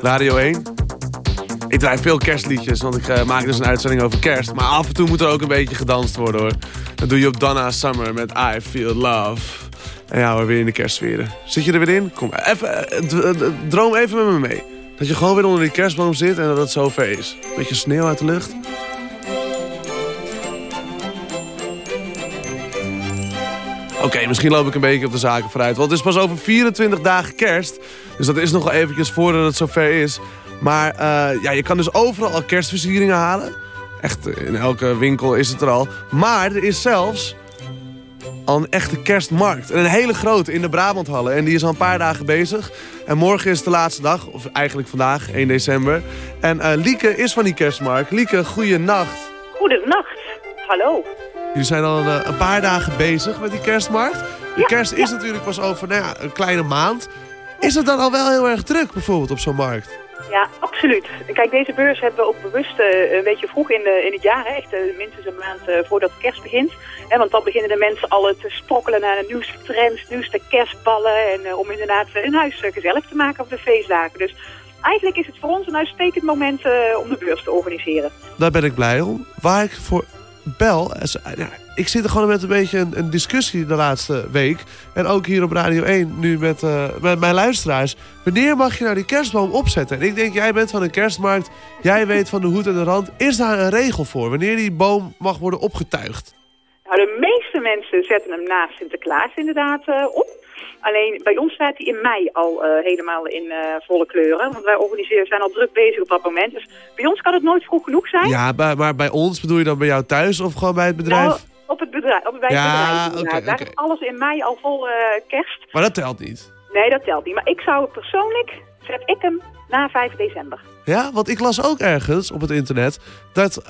Speaker 3: Radio 1. Ik draai veel kerstliedjes, want ik eh, maak dus een uitzending over kerst. Maar af en toe moet er ook een beetje gedanst worden hoor. Dat doe je op Donna Summer met I Feel Love. En ja, we're weer in de kerstsferen. Zit je er weer in? Kom, even, eh, d- droom even met me mee. Dat je gewoon weer onder die kerstboom zit en dat het zover is. Beetje sneeuw uit de lucht. Oké, misschien loop ik een beetje op de zaken vooruit. Want het is pas over 24 dagen kerst. Dus dat is nog wel eventjes voordat het zover is. Maar eh, ja, je kan dus overal al kerstversieringen halen. Echt, eh, in elke winkel is het er al. Maar er is zelfs al een echte kerstmarkt. En een hele grote in de Brabanthallen. En die is al een paar dagen bezig. En morgen is de laatste dag. Of eigenlijk vandaag, 1 december. En eh, Lieke is van die kerstmarkt. Lieke, goeie nacht.
Speaker 16: Goedenacht. Hallo.
Speaker 3: Jullie zijn al een, eh, een paar dagen bezig met die kerstmarkt. De kerst is natuurlijk pas over nou ja, een kleine maand. Is het dan al wel heel erg druk bijvoorbeeld op zo'n markt?
Speaker 16: Ja, absoluut. Kijk, deze beurs hebben we ook bewust eh, een beetje vroeg in, eh, in het jaar. Echt minstens een maand voordat kerst begint. Hè, want dan beginnen de mensen al te sprokkelen naar de nieuwste trends, nieuwste kerstballen. En om inderdaad hun huis gezellig te maken op de feestdagen. Dus eigenlijk is het voor ons een uitstekend moment om de beurs te organiseren.
Speaker 3: Daar ben ik blij om. Waar ik voor bel... is- ja, ik zit er gewoon met een beetje een, een discussie de laatste week. En ook hier op Radio 1 nu met, eh, met mijn luisteraars. Wanneer mag je nou die kerstboom opzetten? En ik denk, jij bent van een kerstmarkt. Jij weet van de hoed en de rand. Is daar een regel voor? Wanneer die boom mag worden opgetuigd?
Speaker 16: Nou, de meeste mensen zetten hem na Sinterklaas inderdaad eh, op. Alleen bij ons staat hij in mei al eh, helemaal in eh, volle kleuren. Want wij organiseren, zijn al druk bezig op dat moment. Dus bij ons kan het nooit vroeg genoeg zijn.
Speaker 3: Ja, bij- maar bij ons bedoel je dan bij jou thuis of gewoon bij het bedrijf?
Speaker 16: Nou, op het bedrijf. Op, bij het
Speaker 3: Ja,
Speaker 16: bedrijf Daar
Speaker 3: oké.
Speaker 16: is alles in mei al vol eh, kerst.
Speaker 3: Maar dat telt niet.
Speaker 16: Nee, dat telt niet. Maar ik zou persoonlijk, zet ik hem na 5 december.
Speaker 3: Ja, want ik las ook ergens op het internet dat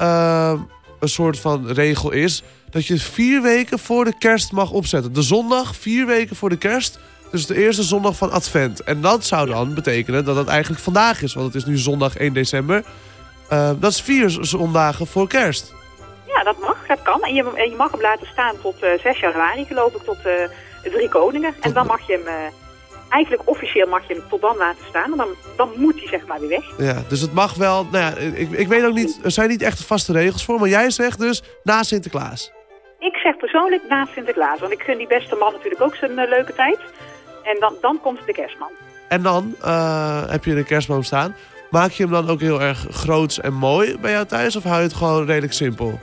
Speaker 3: een soort van regel is dat je vier weken voor de kerst mag opzetten. De zondag, vier weken voor de kerst. Dus de eerste zondag van Advent. En dat zou dan betekenen dat het eigenlijk vandaag is. Want het is nu zondag 1 december. Eh, dat is vier zondagen voor kerst.
Speaker 16: Ja, dat mag. Dat kan. En je, en je mag hem laten staan tot eh 6 januari, geloof ik, tot eh Drie Koningen. En dan mag je hem... Eigenlijk officieel mag je hem tot dan laten staan. En dan, dan moet hij zeg maar weer weg.
Speaker 3: Ja, dus het mag wel. Nou ja, ik, ik weet ook niet. Er zijn niet echt vaste regels voor. Maar jij zegt dus na Sinterklaas.
Speaker 16: Ik zeg persoonlijk na Sinterklaas. Want ik gun die beste man natuurlijk ook zijn eh, leuke tijd. En dan, dan komt de kerstman.
Speaker 3: En dan eh, heb je de kerstboom staan. Maak je hem dan ook heel erg groots en mooi bij jou thuis? Of hou je het gewoon redelijk simpel?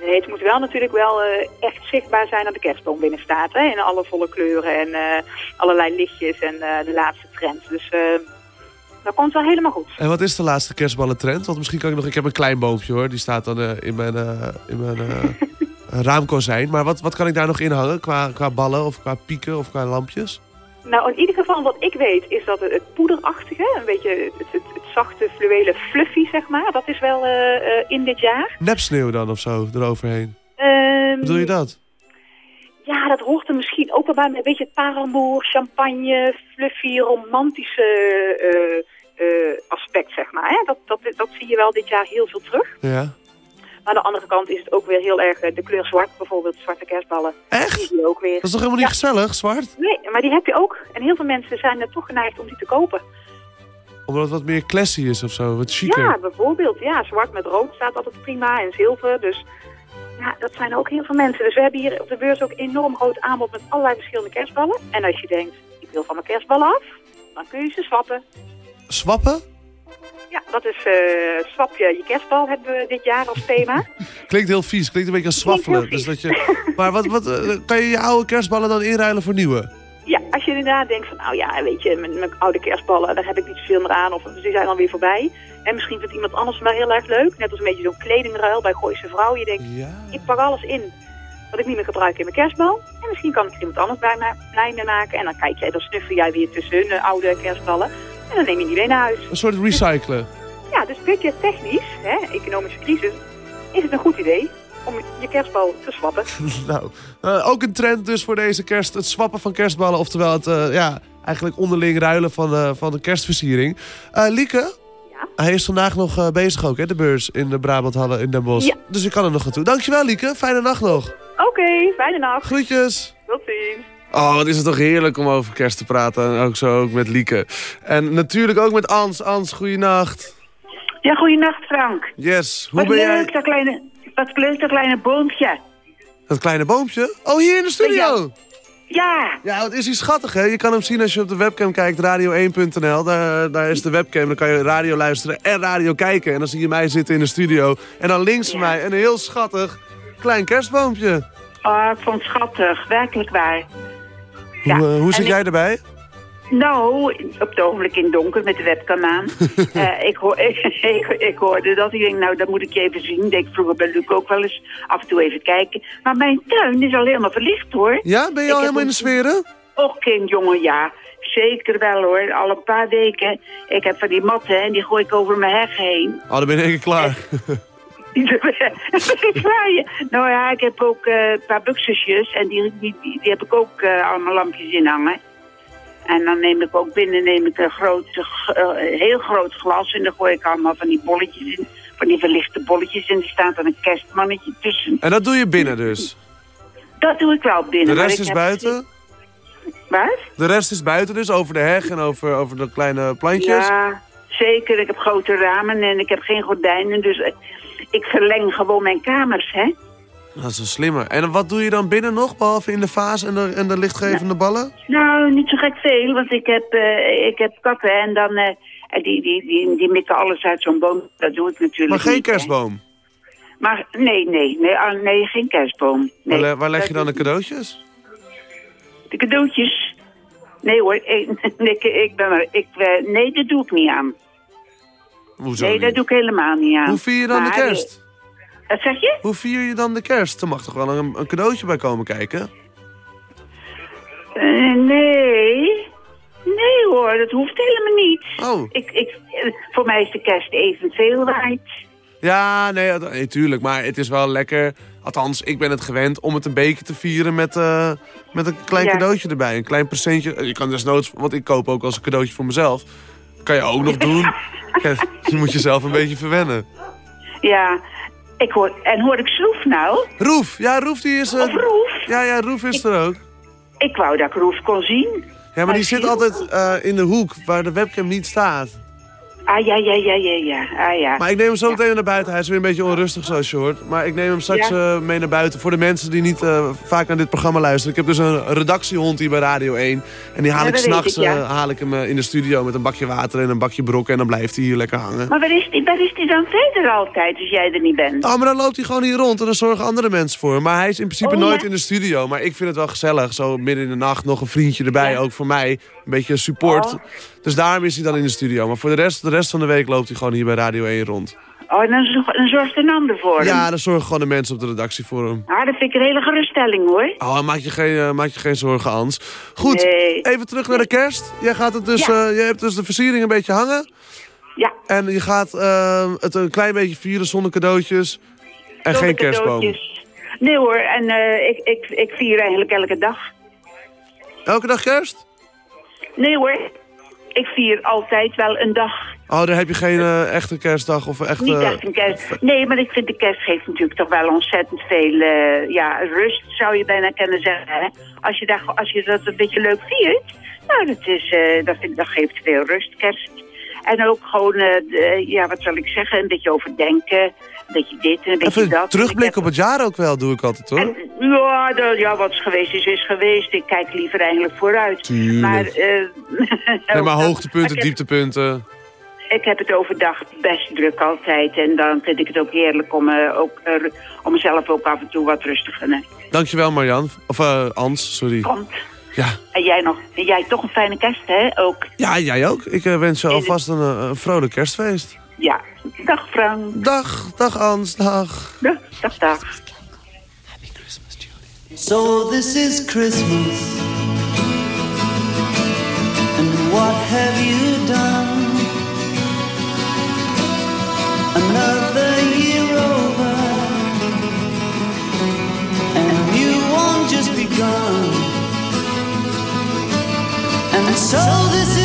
Speaker 16: Nee, het moet wel natuurlijk wel eh, echt zichtbaar zijn dat de kerstboom binnen staat. Hè? In alle volle kleuren en allerlei lichtjes en de laatste trends. Dus dat komt wel helemaal goed.
Speaker 3: En wat is de laatste kerstballentrend? Want misschien kan ik nog... Ik heb een klein boompje hoor. Die staat dan in mijn, in mijn eh, raamkozijn. Maar wat, wat kan ik daar nog in hangen? Qua, qua ballen of qua pieken of qua lampjes?
Speaker 16: Nou, in ieder geval wat ik weet is dat het, het poederachtige, een beetje het, het, het zachte fluwelen fluffy zeg maar, dat is wel eh, eh, in dit jaar.
Speaker 3: Nepsneeuw dan of zo eroverheen.
Speaker 16: Ehm,
Speaker 3: Bedoel je dat?
Speaker 16: Ja, dat hoort er misschien ook wel bij. met Een beetje parelmoer, champagne, fluffy, romantische eh, aspect, zeg maar. Hè? Dat, dat, dat zie je wel dit jaar heel veel terug.
Speaker 3: Ja.
Speaker 16: Maar aan de andere kant is het ook weer heel erg eh, de kleur zwart, bijvoorbeeld zwarte kerstballen.
Speaker 3: Echt?
Speaker 16: Die zie je ook weer.
Speaker 3: Dat is toch helemaal niet gezellig, zwart?
Speaker 16: Nee, maar die heb je ook. En heel veel mensen zijn er toch geneigd om die te kopen.
Speaker 3: Omdat het wat meer classy is of zo. Wat chiquer.
Speaker 16: Ja, bijvoorbeeld. Ja, zwart met rood staat altijd prima en zilver. Dus ja, dat zijn ook heel veel mensen. Dus we hebben hier op de beurs ook enorm groot aanbod met allerlei verschillende kerstballen. En als je denkt, ik wil van mijn kerstballen af, dan kun je ze swappen.
Speaker 3: Swappen?
Speaker 16: Ja, dat is eh swap je je kerstbal hebben we dit jaar als thema.
Speaker 3: Klinkt heel vies. Klinkt een beetje als swaffelen. Dus dat je... Maar wat, wat, eh, kan je je oude kerstballen dan inruilen voor nieuwe?
Speaker 16: Ja, als je inderdaad denkt van, nou ja, weet je, mijn, mijn oude kerstballen, daar heb ik niet zoveel meer aan. Of die zijn alweer voorbij. En misschien vindt iemand anders wel heel erg leuk. Net als een beetje zo'n kledingruil bij Gooise Vrouw. Je denkt, ik pak alles in wat ik niet meer gebruik in mijn kerstbal. En misschien kan ik er iemand anders bij ma- blij mee maken. En dan kijk jij, dan snuffel jij weer tussen hun eh, oude kerstballen. En dan neem je die mee naar huis.
Speaker 3: Een soort recyclen.
Speaker 16: Ja, dus budgettechnisch, hè, economische crisis, is het een goed idee om je kerstbal te swappen.
Speaker 3: nou, eh, ook een trend dus voor deze kerst. Het swappen van kerstballen. Oftewel het, eh, ja, eigenlijk onderling ruilen van, eh, van de kerstversiering. Lieke? Hij is vandaag nog bezig ook, hè, de beurs in de Brabanthallen in Den Bosch.
Speaker 16: Ja.
Speaker 3: Dus ik kan er nog naartoe. Dankjewel, Lieke. Fijne nacht nog.
Speaker 16: Oké, fijne nacht.
Speaker 3: Groetjes.
Speaker 16: Tot ziens.
Speaker 3: Oh, wat is het toch heerlijk om over kerst te praten. En ook zo ook met Lieke. En natuurlijk ook met Ans. Ans, goeienacht.
Speaker 17: Ja, goeienacht Frank.
Speaker 3: Yes, hoe
Speaker 17: wat
Speaker 3: ben
Speaker 17: leuk,
Speaker 3: jij?
Speaker 17: dat kleine, wat leuk, dat kleine boompje.
Speaker 3: Dat kleine boompje? Oh, hier in de studio?
Speaker 17: Ja.
Speaker 3: Ja, het is hier schattig, hè? Je kan hem zien als je op de webcam kijkt, radio1.nl. Daar, daar is de webcam, dan kan je radio luisteren en radio kijken. En dan zie je mij zitten in de studio. En dan links van mij een heel schattig klein kerstboompje.
Speaker 17: Oh, ik vond het schattig, werkelijk waar.
Speaker 3: Hoe, eh, hoe
Speaker 17: en
Speaker 3: zit
Speaker 17: ik-
Speaker 3: jij erbij?
Speaker 17: Nou, op het ogenblik in het donker met de webcam aan. Eh, ik, hoor, ik, ik, ik hoorde dat. Ik denk, nou, dat moet ik je even zien. Ik denk vroeger bij Luc ook wel eens af en toe even kijken. Maar mijn tuin is al helemaal verlicht, hoor.
Speaker 3: Ja, ben je
Speaker 17: Ik
Speaker 3: al helemaal in de sferen?
Speaker 17: Och, kind, jongen, ja. Zeker wel, hoor. Al een paar weken. Ik heb van die matten en die gooi ik over mijn heg heen.
Speaker 3: Oh, dan ben keer klaar.
Speaker 17: Nou ja, ik heb ook eh, een paar buxusjes en die, die, die, die heb ik ook eh, allemaal lampjes in hangen. En dan neem ik ook binnen neem ik een groot, eh, heel groot glas en dan gooi ik allemaal van die bolletjes in. Van die verlichte bolletjes en er staat dan een kerstmannetje tussen.
Speaker 3: En dat doe je binnen dus?
Speaker 17: Dat doe ik wel binnen.
Speaker 3: De rest is buiten?
Speaker 17: Wat?
Speaker 3: De rest is buiten dus, over de heg en over, over de kleine plantjes?
Speaker 17: Ja, zeker. Ik heb grote ramen en ik heb geen gordijnen. Dus ik verleng gewoon mijn kamers, hè.
Speaker 3: Dat is een slimme. En wat doe je dan binnen nog, behalve in de vaas en de, en de lichtgevende ballen?
Speaker 17: Nou, niet zo gek veel, want ik heb, eh, ik heb katten en dan... en die, die, die, die mikken alles uit zo'n boom. Dat doe ik natuurlijk
Speaker 3: Maar geen
Speaker 17: niet, hè.
Speaker 3: kerstboom?
Speaker 17: Maar nee, nee, nee, ah, nee geen kerstboom. Nee.
Speaker 3: Waar, le- waar leg je dan de cadeautjes?
Speaker 17: De cadeautjes? Nee hoor, ik, ik, ik ben maar, ik, eh, nee, dat doe ik niet aan.
Speaker 3: Hoezo
Speaker 17: nee,
Speaker 3: niet?
Speaker 17: dat doe ik helemaal niet aan.
Speaker 3: Hoe vier je dan de
Speaker 17: Maar, eh,
Speaker 3: kerst?
Speaker 17: Wat zeg je?
Speaker 3: Hoe vier je dan de kerst? Er mag toch wel een, een cadeautje bij komen kijken?
Speaker 17: Eh, nee. Nee hoor, dat hoeft helemaal niet.
Speaker 3: Oh.
Speaker 17: Ik, ik, eh, voor mij is de kerst evenveel waard.
Speaker 3: Ja, nee, tuurlijk. Maar het is wel lekker. Althans, ik ben het gewend om het een beetje te vieren met, met een klein
Speaker 17: Ja.
Speaker 3: cadeautje erbij. Een klein presentje. Je kan desnoods, want ik koop ook als een cadeautje voor mezelf. Kan je ook nog doen. Ja, je moet jezelf een beetje verwennen.
Speaker 17: Ja, ik hoor, en hoor ik Sloef nou?
Speaker 3: Roef, ja, Roef die is... eh,
Speaker 17: Of Roef?
Speaker 3: Ja, ja, Roef is er ook.
Speaker 17: Ik wou dat ik Roef kon zien.
Speaker 3: Ja, maar die zit altijd eh, in de hoek waar de webcam niet staat.
Speaker 17: Ah, ja, ja, ja, ja, ja. Ah, ja.
Speaker 3: Maar ik neem hem zo meteen naar buiten. Hij is weer een beetje onrustig zoals je hoort. Maar ik neem hem straks
Speaker 17: Ja.
Speaker 3: eh, mee naar buiten. Voor de mensen die niet eh, vaak naar dit programma luisteren. Ik heb dus een redactiehond hier bij Radio 1. En die haal
Speaker 17: Ja,
Speaker 3: ik s'nachts eh, haal ik hem in de studio met een bakje water en een bakje brokken. En dan blijft hij hier lekker hangen.
Speaker 17: Maar waar is, die, waar is die dan verder altijd, als jij er niet bent?
Speaker 3: Oh, maar dan loopt hij gewoon hier rond en dan zorgen andere mensen voor hem. Maar hij is in principe
Speaker 17: Oh,
Speaker 3: nooit in de studio. Maar ik vind het wel gezellig. Zo midden in de nacht nog een vriendje erbij. Ook voor mij. Een beetje support.
Speaker 17: Oh.
Speaker 3: Dus daarom is hij dan in de studio. Maar voor de rest, de rest van de week loopt hij gewoon hier bij Radio 1 rond.
Speaker 17: Oh, en dan, dan zorgt een ander voor hem.
Speaker 3: Ja, dan zorgen gewoon de mensen op de redactie voor hem.
Speaker 17: Ah, dat vind ik een hele geruststelling, hoor.
Speaker 3: Oh, maak je geen, maak je geen zorgen, Ans. Goed,
Speaker 17: Nee.
Speaker 3: even terug naar de kerst. Jij gaat het dus,
Speaker 17: Ja.
Speaker 3: eh, je hebt dus de versiering een beetje hangen.
Speaker 17: Ja.
Speaker 3: En je gaat eh, het een klein beetje vieren zonder cadeautjes. En
Speaker 17: Zonder
Speaker 3: geen kerstboom.
Speaker 17: cadeautjes. Nee hoor, en ik, ik, ik vier eigenlijk elke dag.
Speaker 3: Elke dag kerst?
Speaker 17: Nee hoor, ik vier altijd wel een dag.
Speaker 3: Oh, daar heb je geen eh, echte kerstdag of een echte...
Speaker 17: Niet echt een kerst. Nee, maar ik vind de kerst geeft natuurlijk toch wel ontzettend veel eh, ja, rust, zou je bijna kunnen zeggen. Hè? Als, je daar, als je dat een beetje leuk viert, nou, dat, is, eh, dat, vind, dat geeft veel rust, kerst. En ook gewoon, eh, de- ja, wat zal ik zeggen, een beetje overdenken. Een beetje dit en een beetje
Speaker 3: Even
Speaker 17: dat.
Speaker 3: terugblikken op het jaar ook wel, doe ik altijd hoor.
Speaker 17: Ja, ja, wat is geweest is, is geweest. Ik kijk liever eigenlijk vooruit.
Speaker 3: Tuurlijk.
Speaker 17: Maar, eh,
Speaker 3: Nee, maar hoogtepunten, dieptepunten.
Speaker 17: Ik heb het overdag best druk altijd. En dan vind ik het ook heerlijk om, eh, ook, om mezelf ook af en toe wat rustig te nemen.
Speaker 3: Dankjewel Marjan. Of eh Ans, sorry.
Speaker 17: Komt.
Speaker 3: Ja.
Speaker 17: En jij nog? En jij toch een fijne kerst, hè? Ook.
Speaker 3: ja, jij ook. Ik eh, wens je alvast een, eh, een vrolijk kerstfeest.
Speaker 17: Ja. Dag Frank.
Speaker 3: Dag, dag Ans, dag.
Speaker 17: Dag, dag, dag.
Speaker 7: So this is Christmas. And what have you done? Another so this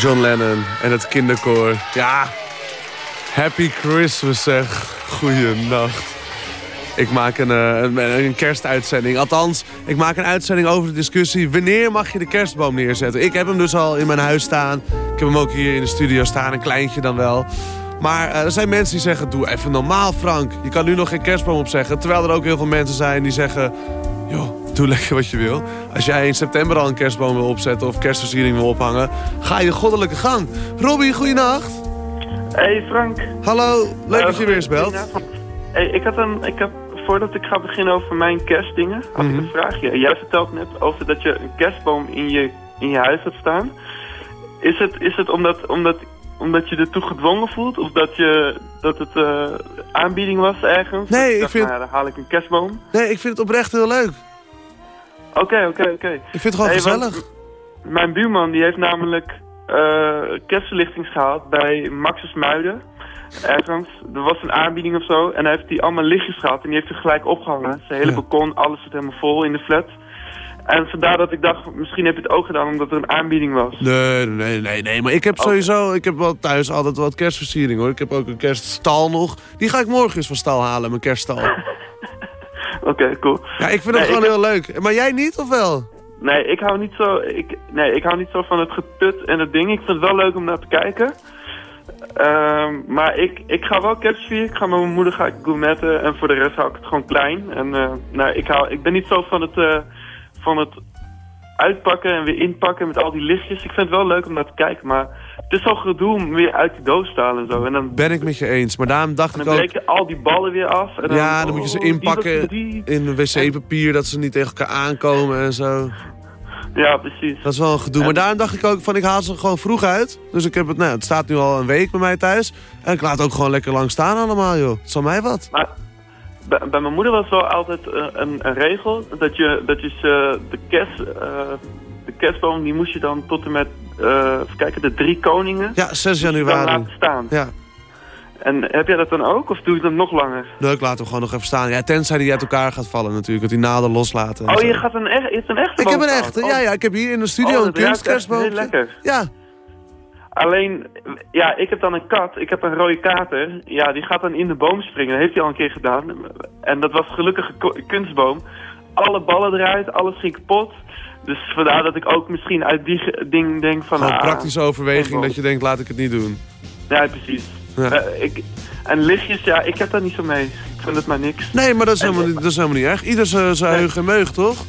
Speaker 3: John Lennon en het kinderkoor. Ja, happy Christmas zeg. Goeienacht. Ik maak een, eh, een, een kerstuitzending. Althans, ik maak een uitzending over de discussie... wanneer mag je de kerstboom neerzetten? Ik heb hem dus al in mijn huis staan. Ik heb hem ook hier in de studio staan, een kleintje dan wel. Maar eh, er zijn mensen die zeggen, doe even normaal Frank. Je kan nu nog geen kerstboom opzeggen. Terwijl er ook heel veel mensen zijn die zeggen... joh, doe lekker wat je wil. Als jij in september al een kerstboom wil opzetten... of kerstversiering wil ophangen, ga je goddelijke gang. Robbie, goeienacht.
Speaker 18: Hey Frank.
Speaker 3: Hallo, leuk
Speaker 18: Eh,
Speaker 3: dat je weer eens belt.
Speaker 18: Hey, ik had een, ik heb, voordat ik ga beginnen over mijn kerstdingen, had
Speaker 3: Mhm.
Speaker 18: ik een vraagje. Jij vertelt net over dat je een kerstboom in je, in je huis hebt staan. Is het, is het omdat, omdat, omdat je ertoe gedwongen voelt? Of dat, je, dat het eh, aanbieding was ergens?
Speaker 3: Nee, ik vind-
Speaker 18: nou dan haal ik een kerstboom.
Speaker 3: Nee, ik vind het oprecht heel leuk.
Speaker 18: Oké, oké, oké.
Speaker 3: Ik vind het gewoon
Speaker 18: Hey,
Speaker 3: gezellig.
Speaker 18: Mijn buurman die heeft namelijk eh kerstverlichting gehaald bij Max's Muiden. Ergens. Er was een aanbieding of zo. En hij heeft die allemaal lichtjes gehad. En die heeft ze gelijk opgehangen. Zijn hele
Speaker 3: Ja.
Speaker 18: balkon, alles zit helemaal vol in de flat. En vandaar dat ik dacht, misschien heb je het ook gedaan omdat er een aanbieding was.
Speaker 3: Nee, nee, nee, nee. Maar ik heb sowieso, ik heb wel thuis altijd wat kerstversiering hoor. Ik heb ook een kerststal nog. Die ga ik morgen eens van stal halen, mijn kerststal.
Speaker 18: Oké, cool.
Speaker 3: Ja, ik vind
Speaker 18: Nee,
Speaker 3: het gewoon
Speaker 18: ik-
Speaker 3: heel leuk. Maar jij niet, of wel?
Speaker 18: Nee, ik hou niet zo, ik, nee, ik hou niet zo van het geput en het ding. Ik vind het wel leuk om naar te kijken. Ehm, maar ik, ik ga wel vieren. Ik ga met mijn moeder ga ik gourmetten. En voor de rest hou ik het gewoon klein. En eh, nou, ik, hou, ik ben niet zo van het, eh, van het uitpakken en weer inpakken met al die lichtjes. Ik vind het wel leuk om naar te kijken. Maar het is zo gedoe om weer uit die doos te halen en zo. En dan,
Speaker 3: Ben ik met je eens. Maar daarom dacht
Speaker 18: dan
Speaker 3: ik ook...
Speaker 18: breken al die ballen weer af. En dan,
Speaker 3: Ja, dan moet je ze
Speaker 18: oh, die
Speaker 3: inpakken
Speaker 18: die-
Speaker 3: in wc-papier, dat ze niet tegen elkaar aankomen en zo.
Speaker 18: Ja, precies.
Speaker 3: Dat is wel een gedoe. Maar daarom dacht ik ook van, ik haal ze gewoon vroeg uit. Dus ik heb het, nou, het staat nu al een week bij mij thuis. En ik laat het ook gewoon lekker lang staan allemaal, joh. Het zal mij wat.
Speaker 18: Maar bij, bij mijn moeder was wel altijd eh, een, een regel dat je, dat je de kerst, eh, de kerstboom die moest je dan tot en met, even kijken, de drie koningen.
Speaker 3: Ja, 6
Speaker 18: moest je dan
Speaker 3: januari.
Speaker 18: laten staan.
Speaker 3: Ja.
Speaker 18: En heb jij dat dan ook of doe je dat nog langer?
Speaker 3: Nee, ik laat hem gewoon nog even staan. Ja, tenzij die uit elkaar gaat vallen natuurlijk. Dat die naden loslaten. en
Speaker 18: Oh, je gaat een, echt, je hebt een echte
Speaker 3: Ik heb een echte.
Speaker 18: Oh.
Speaker 3: Ja, ja, ik heb hier in de studio
Speaker 18: Oh,
Speaker 3: een kunstkerstboom.
Speaker 18: heel lekker.
Speaker 3: Ja.
Speaker 18: Alleen, ja, ik heb dan een kat. Ik heb een rode kater. Ja, die gaat dan in de boom springen. Dat heeft hij al een keer gedaan. En dat was gelukkig een kunstboom. Alle ballen eruit, alles ging kapot. Dus vandaar dat ik ook misschien uit die ding denk van...
Speaker 3: Gewoon
Speaker 18: ah,
Speaker 3: praktische overweging dat je denkt, laat ik het niet doen.
Speaker 18: Ja, precies.
Speaker 3: Ja.
Speaker 18: Eh, ik, en lichtjes, ja, ik heb daar niet zo mee. Ik vind het maar niks.
Speaker 3: Nee, maar dat is helemaal, niet- dat is helemaal niet erg. Ieder zijn zijn heug en meug, toch?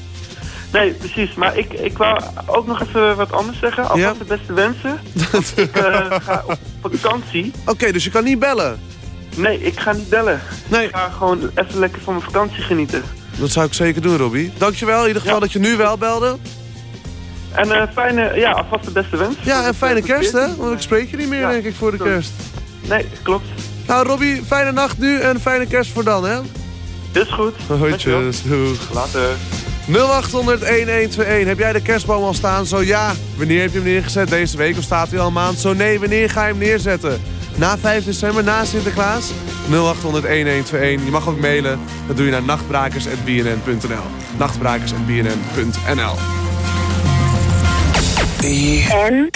Speaker 18: Nee, precies. Maar ik, ik wou ook nog even wat anders zeggen. Alvast de beste wensen. ik, eh, ga op, vakantie.
Speaker 3: Oké, dus je kan niet bellen?
Speaker 18: Nee, ik ga niet bellen.
Speaker 3: Nee.
Speaker 18: Ik ga gewoon even lekker van mijn vakantie genieten.
Speaker 3: Dat zou ik zeker doen, Robbie. Dankjewel in ieder geval dat je nu wel belde.
Speaker 18: En eh fijne, ja, alvast de beste wens.
Speaker 3: Ja, en fijne kerst, hè? Want ik spreek je niet meer,
Speaker 18: Ja,
Speaker 3: denk ik, voor de kerst.
Speaker 18: Nee, klopt.
Speaker 3: Nou, Robbie, fijne nacht nu en fijne kerst voor dan, hè?
Speaker 18: Is goed.
Speaker 3: Hoi, doeg.
Speaker 18: Later.
Speaker 3: 0800-1121. Heb jij de kerstboom al staan? Zo ja. Wanneer heb je hem neergezet? Deze week of staat hij al een maand? Zo nee, wanneer ga je hem neerzetten? Na 5 december, na Sinterklaas? 0800-1121. Je mag ook mailen. Dat doe je naar nachtbrakers.bnn.nl. Nachtbrakers.bnn.nl.
Speaker 7: En.